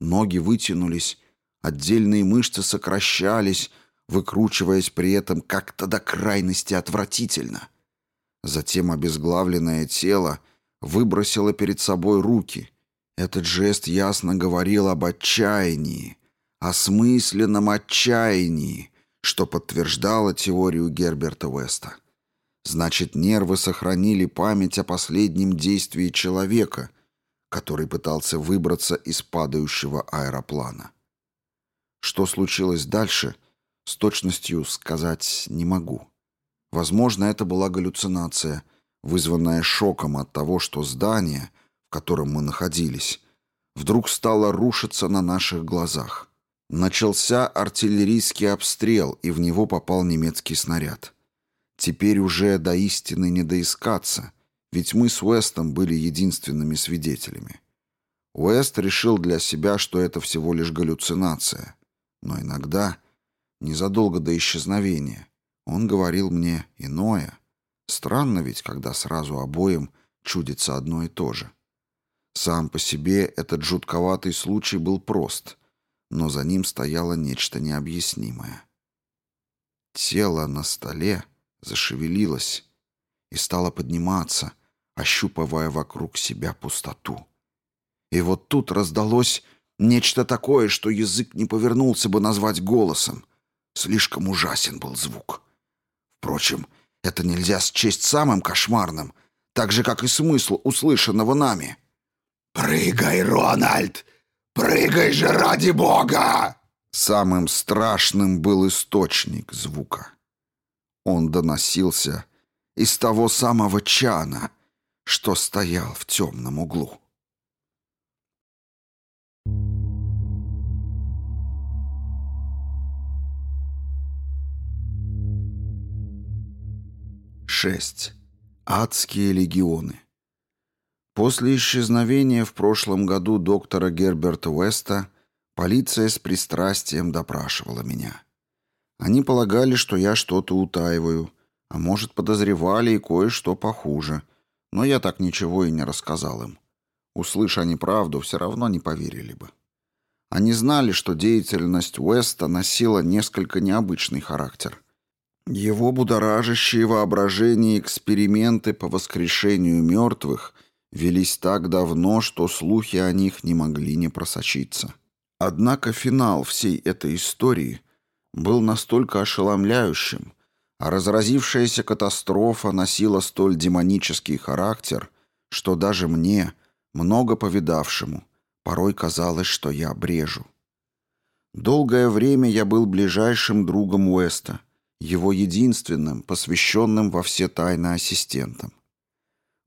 ноги вытянулись, отдельные мышцы сокращались, выкручиваясь при этом как-то до крайности отвратительно. Затем обезглавленное тело выбросило перед собой руки. Этот жест ясно говорил об отчаянии, о смысленном отчаянии, что подтверждало теорию Герберта Уэста. Значит, нервы сохранили память о последнем действии человека, который пытался выбраться из падающего аэроплана. Что случилось дальше, с точностью сказать не могу. Возможно, это была галлюцинация, вызванная шоком от того, что здание, в котором мы находились, вдруг стало рушиться на наших глазах. Начался артиллерийский обстрел, и в него попал немецкий снаряд. Теперь уже до истины не доискаться, ведь мы с Уэстом были единственными свидетелями. Уэст решил для себя, что это всего лишь галлюцинация. Но иногда, незадолго до исчезновения, он говорил мне иное. Странно ведь, когда сразу обоим чудится одно и то же. Сам по себе этот жутковатый случай был прост, но за ним стояло нечто необъяснимое. Тело на столе зашевелилась и стала подниматься, ощупывая вокруг себя пустоту. И вот тут раздалось нечто такое, что язык не повернулся бы назвать голосом. Слишком ужасен был звук. Впрочем, это нельзя счесть самым кошмарным, так же, как и смысл услышанного нами. «Прыгай, Рональд! Прыгай же ради бога!» Самым страшным был источник звука. Он доносился из того самого чана, что стоял в темном углу. Шесть. Адские легионы. После исчезновения в прошлом году доктора Герберта Уэста полиция с пристрастием допрашивала меня. Они полагали, что я что-то утаиваю, А может, подозревали и кое-что похуже. Но я так ничего и не рассказал им. Услышь они правду, все равно не поверили бы. Они знали, что деятельность Уэста носила несколько необычный характер. Его будоражащие воображение эксперименты по воскрешению мертвых велись так давно, что слухи о них не могли не просочиться. Однако финал всей этой истории был настолько ошеломляющим, а разразившаяся катастрофа носила столь демонический характер, что даже мне, много повидавшему, порой казалось, что я брежу. Долгое время я был ближайшим другом Уэста, его единственным, посвященным во все тайны ассистентом.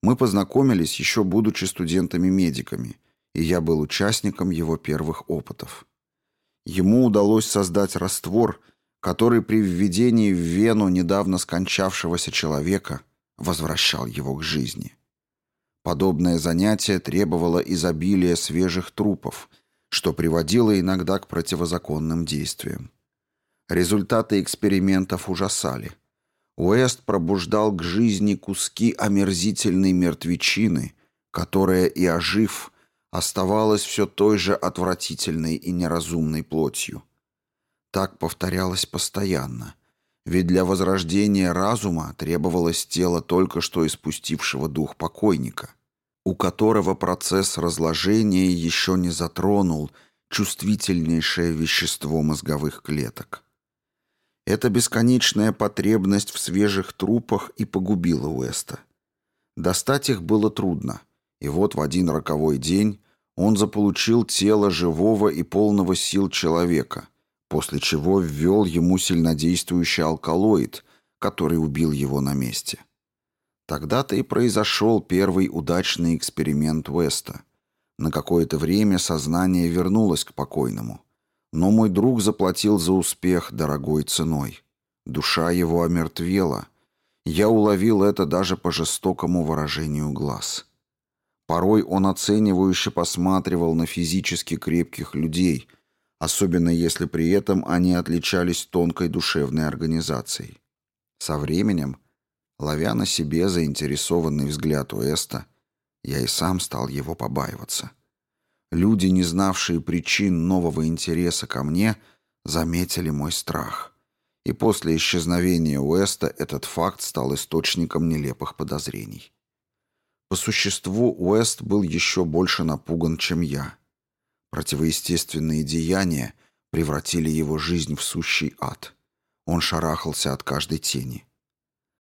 Мы познакомились, еще будучи студентами-медиками, и я был участником его первых опытов. Ему удалось создать раствор, который при введении в вену недавно скончавшегося человека возвращал его к жизни. Подобное занятие требовало изобилия свежих трупов, что приводило иногда к противозаконным действиям. Результаты экспериментов ужасали. Уэст пробуждал к жизни куски омерзительной мертвечины, которая и ожив, оставалась все той же отвратительной и неразумной плотью. Так повторялось постоянно, ведь для возрождения разума требовалось тело только что испустившего дух покойника, у которого процесс разложения еще не затронул чувствительнейшее вещество мозговых клеток. Эта бесконечная потребность в свежих трупах и погубила Уэста. Достать их было трудно, и вот в один роковой день он заполучил тело живого и полного сил человека, после чего ввел ему сильнодействующий алкалоид, который убил его на месте. Тогда-то и произошел первый удачный эксперимент Уэста. На какое-то время сознание вернулось к покойному. Но мой друг заплатил за успех дорогой ценой. Душа его омертвела. Я уловил это даже по жестокому выражению глаз. Порой он оценивающе посматривал на физически крепких людей, особенно если при этом они отличались тонкой душевной организацией. Со временем, ловя на себе заинтересованный взгляд Уэста, я и сам стал его побаиваться. Люди, не знавшие причин нового интереса ко мне, заметили мой страх. И после исчезновения Уэста этот факт стал источником нелепых подозрений. По существу Уэст был еще больше напуган, чем я. Противоестественные деяния превратили его жизнь в сущий ад. Он шарахался от каждой тени.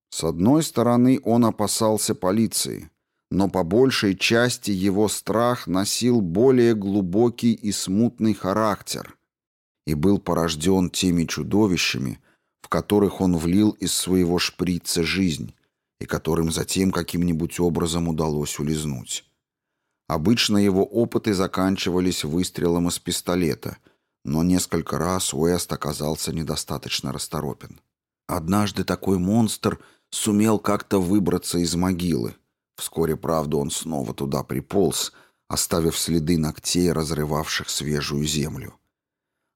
С одной стороны, он опасался полиции, но по большей части его страх носил более глубокий и смутный характер и был порожден теми чудовищами, в которых он влил из своего шприца жизнь и которым затем каким-нибудь образом удалось улизнуть. Обычно его опыты заканчивались выстрелом из пистолета, но несколько раз Уэст оказался недостаточно расторопен. Однажды такой монстр сумел как-то выбраться из могилы, Вскоре, правда, он снова туда приполз, оставив следы ногтей, разрывавших свежую землю.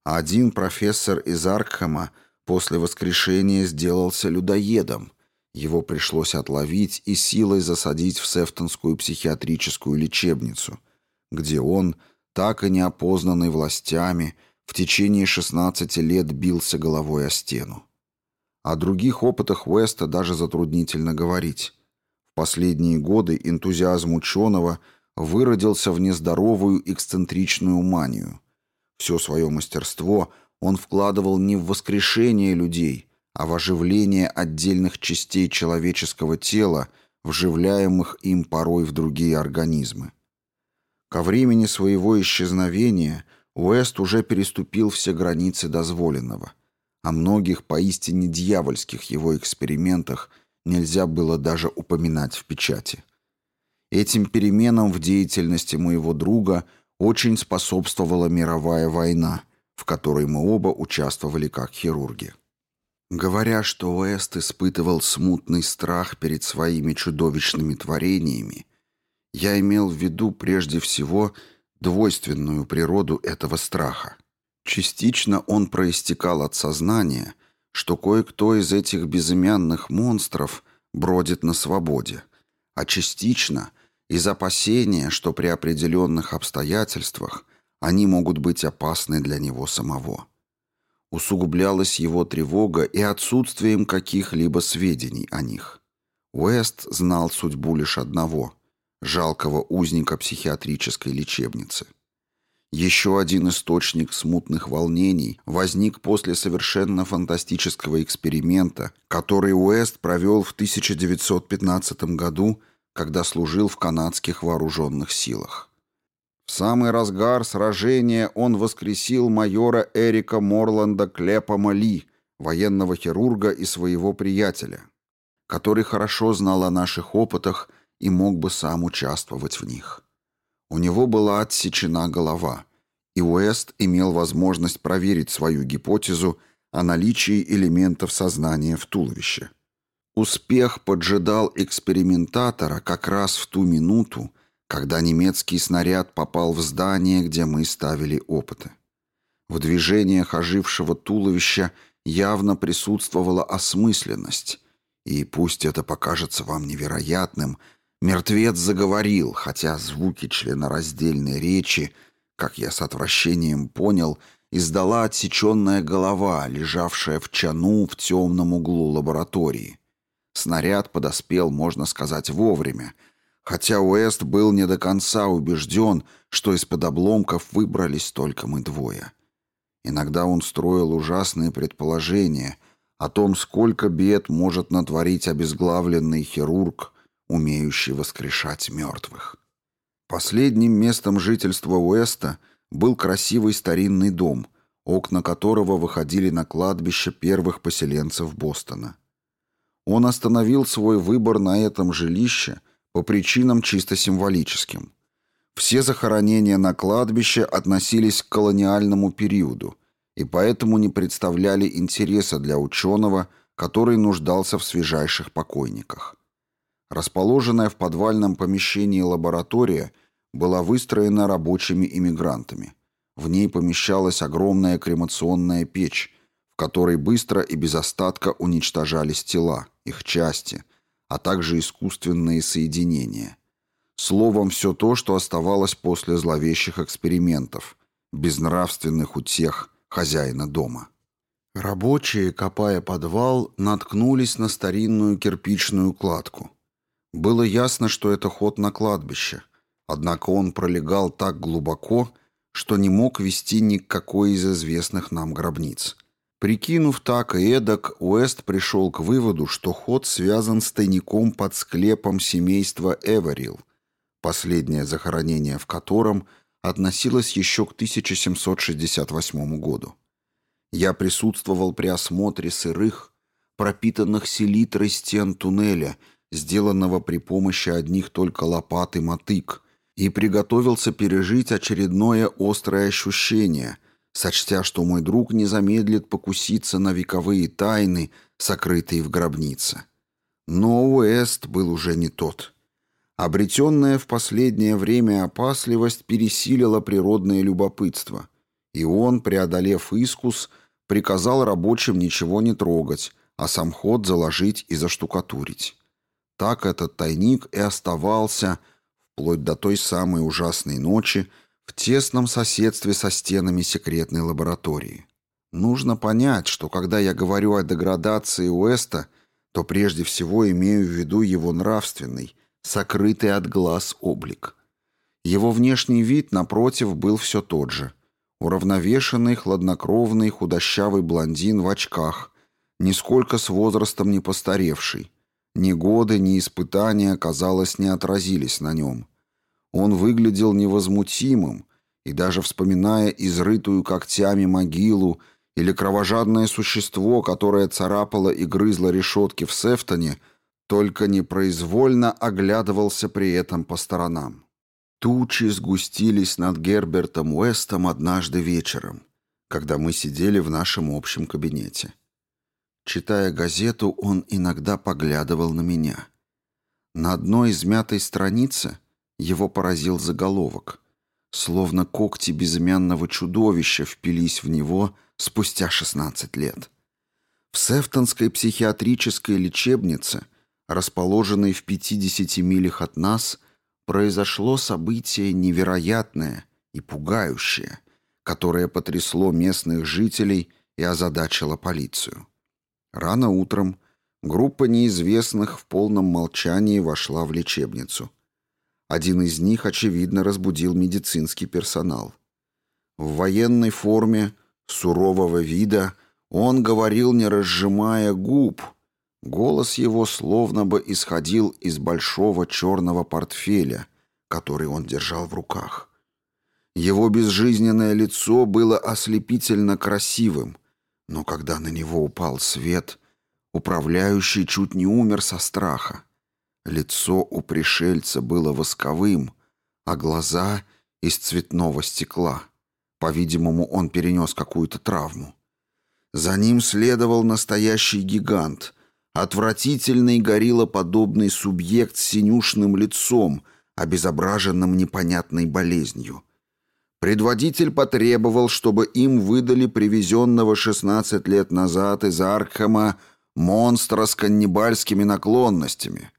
Один профессор из Аркхема после воскрешения сделался людоедом. Его пришлось отловить и силой засадить в Сефтонскую психиатрическую лечебницу, где он, так и не опознанный властями, в течение 16 лет бился головой о стену. О других опытах Уэста даже затруднительно говорить. Последние годы энтузиазм ученого выродился в нездоровую эксцентричную манию. Все свое мастерство он вкладывал не в воскрешение людей, а в оживление отдельных частей человеческого тела, вживляемых им порой в другие организмы. Ко времени своего исчезновения Уэст уже переступил все границы дозволенного. О многих поистине дьявольских его экспериментах – нельзя было даже упоминать в печати. Этим переменам в деятельности моего друга очень способствовала мировая война, в которой мы оба участвовали как хирурги. Говоря, что Уэст испытывал смутный страх перед своими чудовищными творениями, я имел в виду прежде всего двойственную природу этого страха. Частично он проистекал от сознания, что кое-кто из этих безымянных монстров бродит на свободе, а частично из опасения, что при определенных обстоятельствах они могут быть опасны для него самого. Усугублялась его тревога и отсутствием каких-либо сведений о них. Уэст знал судьбу лишь одного – жалкого узника психиатрической лечебницы. Еще один источник смутных волнений возник после совершенно фантастического эксперимента, который Уэст провел в 1915 году, когда служил в канадских вооруженных силах. В самый разгар сражения он воскресил майора Эрика Морланда Клепома Ли, военного хирурга и своего приятеля, который хорошо знал о наших опытах и мог бы сам участвовать в них. У него была отсечена голова, и Уэст имел возможность проверить свою гипотезу о наличии элементов сознания в туловище. Успех поджидал экспериментатора как раз в ту минуту, когда немецкий снаряд попал в здание, где мы ставили опыты. В движениях ожившего туловища явно присутствовала осмысленность, и пусть это покажется вам невероятным – Мертвец заговорил, хотя звуки членораздельной речи, как я с отвращением понял, издала отсеченная голова, лежавшая в чану в темном углу лаборатории. Снаряд подоспел, можно сказать, вовремя, хотя Уэст был не до конца убежден, что из-под обломков выбрались только мы двое. Иногда он строил ужасные предположения о том, сколько бед может натворить обезглавленный хирург, умеющий воскрешать мертвых. Последним местом жительства Уэста был красивый старинный дом, окна которого выходили на кладбище первых поселенцев Бостона. Он остановил свой выбор на этом жилище по причинам чисто символическим. Все захоронения на кладбище относились к колониальному периоду и поэтому не представляли интереса для ученого, который нуждался в свежайших покойниках. Расположенная в подвальном помещении лаборатория была выстроена рабочими иммигрантами. В ней помещалась огромная кремационная печь, в которой быстро и без остатка уничтожались тела, их части, а также искусственные соединения. Словом, все то, что оставалось после зловещих экспериментов, безнравственных утех хозяина дома. Рабочие, копая подвал, наткнулись на старинную кирпичную кладку. Было ясно, что это ход на кладбище, однако он пролегал так глубоко, что не мог вести ни к какой из известных нам гробниц. Прикинув так и эдак, Уэст пришел к выводу, что ход связан с тайником под склепом семейства Эверил, последнее захоронение в котором относилось еще к 1768 году. Я присутствовал при осмотре сырых, пропитанных селитрой стен туннеля – сделанного при помощи одних только лопат и мотык, и приготовился пережить очередное острое ощущение, сочтя, что мой друг не замедлит покуситься на вековые тайны, сокрытые в гробнице. Но Уэст был уже не тот. Обретенная в последнее время опасливость пересилила природное любопытство, и он, преодолев искус, приказал рабочим ничего не трогать, а сам ход заложить и заштукатурить. Так этот тайник и оставался, вплоть до той самой ужасной ночи, в тесном соседстве со стенами секретной лаборатории. Нужно понять, что когда я говорю о деградации Уэста, то прежде всего имею в виду его нравственный, сокрытый от глаз облик. Его внешний вид, напротив, был все тот же. Уравновешенный, хладнокровный, худощавый блондин в очках, нисколько с возрастом не постаревший, ни годы, ни испытания, казалось, не отразились на нем. Он выглядел невозмутимым, и даже вспоминая изрытую когтями могилу или кровожадное существо, которое царапало и грызло решетки в Сефтоне, только непроизвольно оглядывался при этом по сторонам. Тучи сгустились над Гербертом Уэстом однажды вечером, когда мы сидели в нашем общем кабинете. Читая газету, он иногда поглядывал на меня. На одной измятой странице его поразил заголовок. Словно когти безымянного чудовища впились в него спустя 16 лет. В Сефтонской психиатрической лечебнице, расположенной в 50 милях от нас, произошло событие невероятное и пугающее, которое потрясло местных жителей и озадачило полицию. Рано утром группа неизвестных в полном молчании вошла в лечебницу. Один из них, очевидно, разбудил медицинский персонал. В военной форме, сурового вида, он говорил, не разжимая губ. Голос его словно бы исходил из большого черного портфеля, который он держал в руках. Его безжизненное лицо было ослепительно красивым, но когда на него упал свет, управляющий чуть не умер со страха. Лицо у пришельца было восковым, а глаза — из цветного стекла. По-видимому, он перенес какую-то травму. За ним следовал настоящий гигант, отвратительный гориллоподобный субъект с синюшным лицом, обезображенным непонятной болезнью. Предводитель потребовал, чтобы им выдали привезенного 16 лет назад из Аркхема монстра с каннибальскими наклонностями.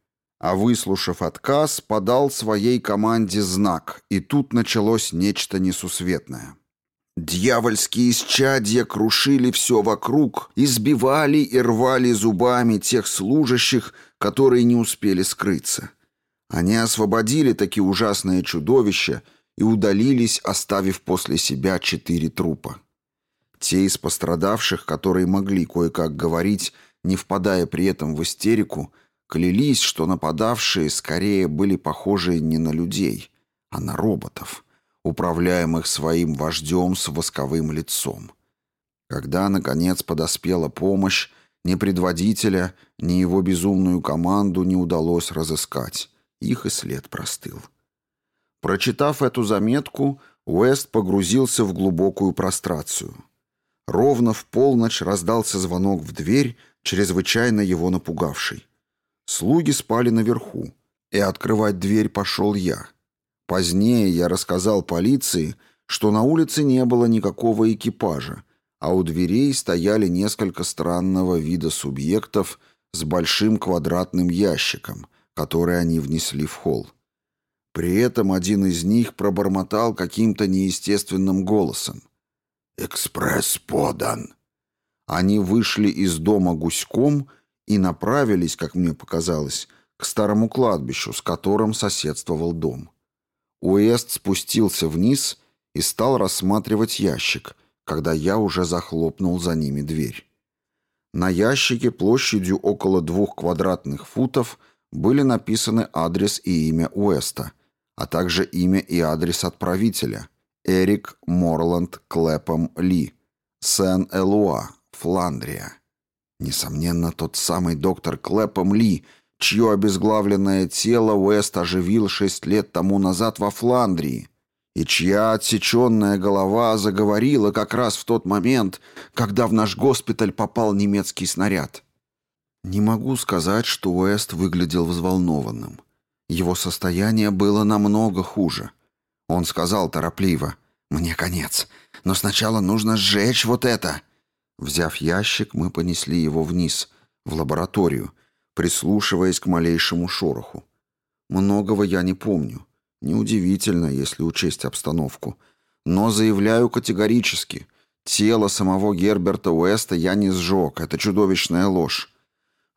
А выслушав отказ, подал своей команде знак, и тут началось нечто несусветное. Дьявольские исчадья крушили все вокруг, избивали и рвали зубами тех служащих, которые не успели скрыться. Они освободили такие ужасные чудовища и удалились, оставив после себя четыре трупа. Те из пострадавших, которые могли кое-как говорить, не впадая при этом в истерику, клялись, что нападавшие скорее были похожи не на людей, а на роботов, управляемых своим вождем с восковым лицом. Когда, наконец, подоспела помощь, ни предводителя, ни его безумную команду не удалось разыскать. Их и след простыл. Прочитав эту заметку, Уэст погрузился в глубокую прострацию. Ровно в полночь раздался звонок в дверь, чрезвычайно его напугавший. Слуги спали наверху, и открывать дверь пошел я. Позднее я рассказал полиции, что на улице не было никакого экипажа, а у дверей стояли несколько странного вида субъектов с большим квадратным ящиком, который они внесли в холл. При этом один из них пробормотал каким-то неестественным голосом. «Экспресс подан». Они вышли из дома гуськом и направились, как мне показалось, к старому кладбищу, с которым соседствовал дом. Уэст спустился вниз и стал рассматривать ящик, когда я уже захлопнул за ними дверь. На ящике площадью около двух квадратных футов были написаны адрес и имя Уэста — а также имя и адрес отправителя – Эрик Морланд Клэпом Ли, Сен-Элуа, Фландрия. Несомненно, тот самый доктор Клэпом Ли, чье обезглавленное тело Уэст оживил шесть лет тому назад во Фландрии, и чья отсеченная голова заговорила как раз в тот момент, когда в наш госпиталь попал немецкий снаряд. Не могу сказать, что Уэст выглядел взволнованным. Его состояние было намного хуже. Он сказал торопливо, «Мне конец, но сначала нужно сжечь вот это». Взяв ящик, мы понесли его вниз, в лабораторию, прислушиваясь к малейшему шороху. Многого я не помню. Неудивительно, если учесть обстановку. Но заявляю категорически, тело самого Герберта Уэста я не сжег, это чудовищная ложь.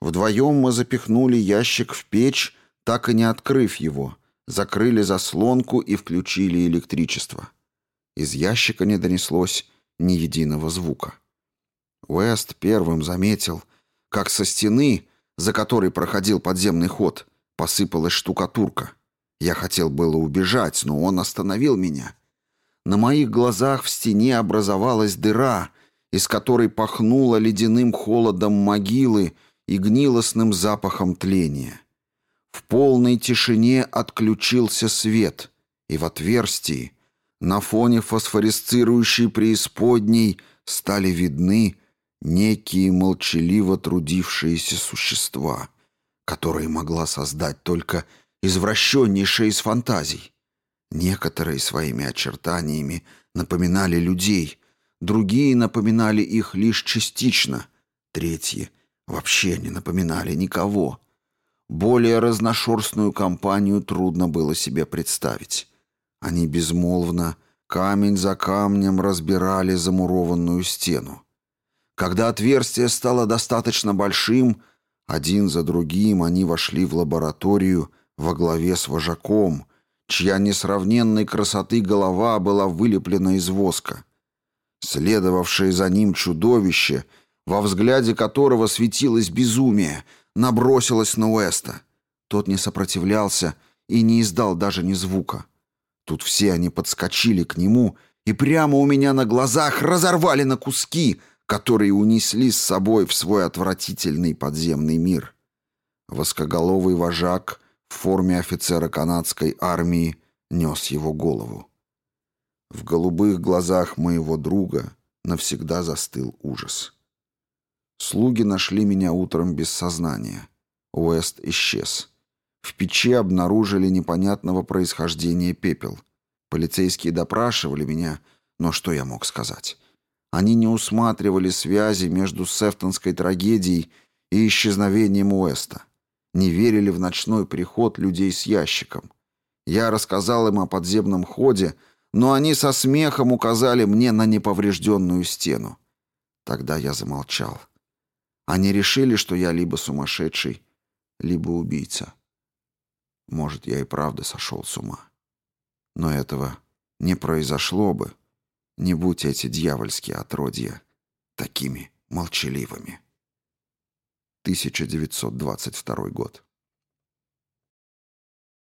Вдвоем мы запихнули ящик в печь так и не открыв его, закрыли заслонку и включили электричество. Из ящика не донеслось ни единого звука. Уэст первым заметил, как со стены, за которой проходил подземный ход, посыпалась штукатурка. Я хотел было убежать, но он остановил меня. На моих глазах в стене образовалась дыра, из которой пахнуло ледяным холодом могилы и гнилостным запахом тления. В полной тишине отключился свет, и в отверстии, на фоне фосфоресцирующей преисподней, стали видны некие молчаливо трудившиеся существа, которые могла создать только извращеннейшая из фантазий. Некоторые своими очертаниями напоминали людей, другие напоминали их лишь частично, Третьи вообще не напоминали никого. Более разношерстную компанию трудно было себе представить. Они безмолвно, камень за камнем разбирали замурованную стену. Когда отверстие стало достаточно большим, один за другим они вошли в лабораторию во главе с вожаком, чья несравненной красоты голова была вылеплена из воска. Следовавшее за ним чудовище, во взгляде которого светилось безумие, набросилось на Уэста. Тот не сопротивлялся и не издал даже ни звука. Тут все они подскочили к нему и прямо у меня на глазах разорвали на куски, которые унесли с собой в свой отвратительный подземный мир. Воскоголовый вожак в форме офицера канадской армии нес его голову. В голубых глазах моего друга навсегда застыл ужас. Слуги нашли меня утром без сознания. Уэст исчез. В печи обнаружили непонятного происхождения пепел. Полицейские допрашивали меня, но что я мог сказать? Они не усматривали связи между Сефтонской трагедией и исчезновением Уэста. Не верили в ночной приход людей с ящиком. Я рассказал им о подземном ходе, но они со смехом указали мне на неповрежденную стену. Тогда я замолчал. Они решили, что я либо сумасшедший, либо убийца. Может, я и правда сошел с ума. Но этого не произошло бы, не будь эти дьявольские отродья такими молчаливыми. 1922 год.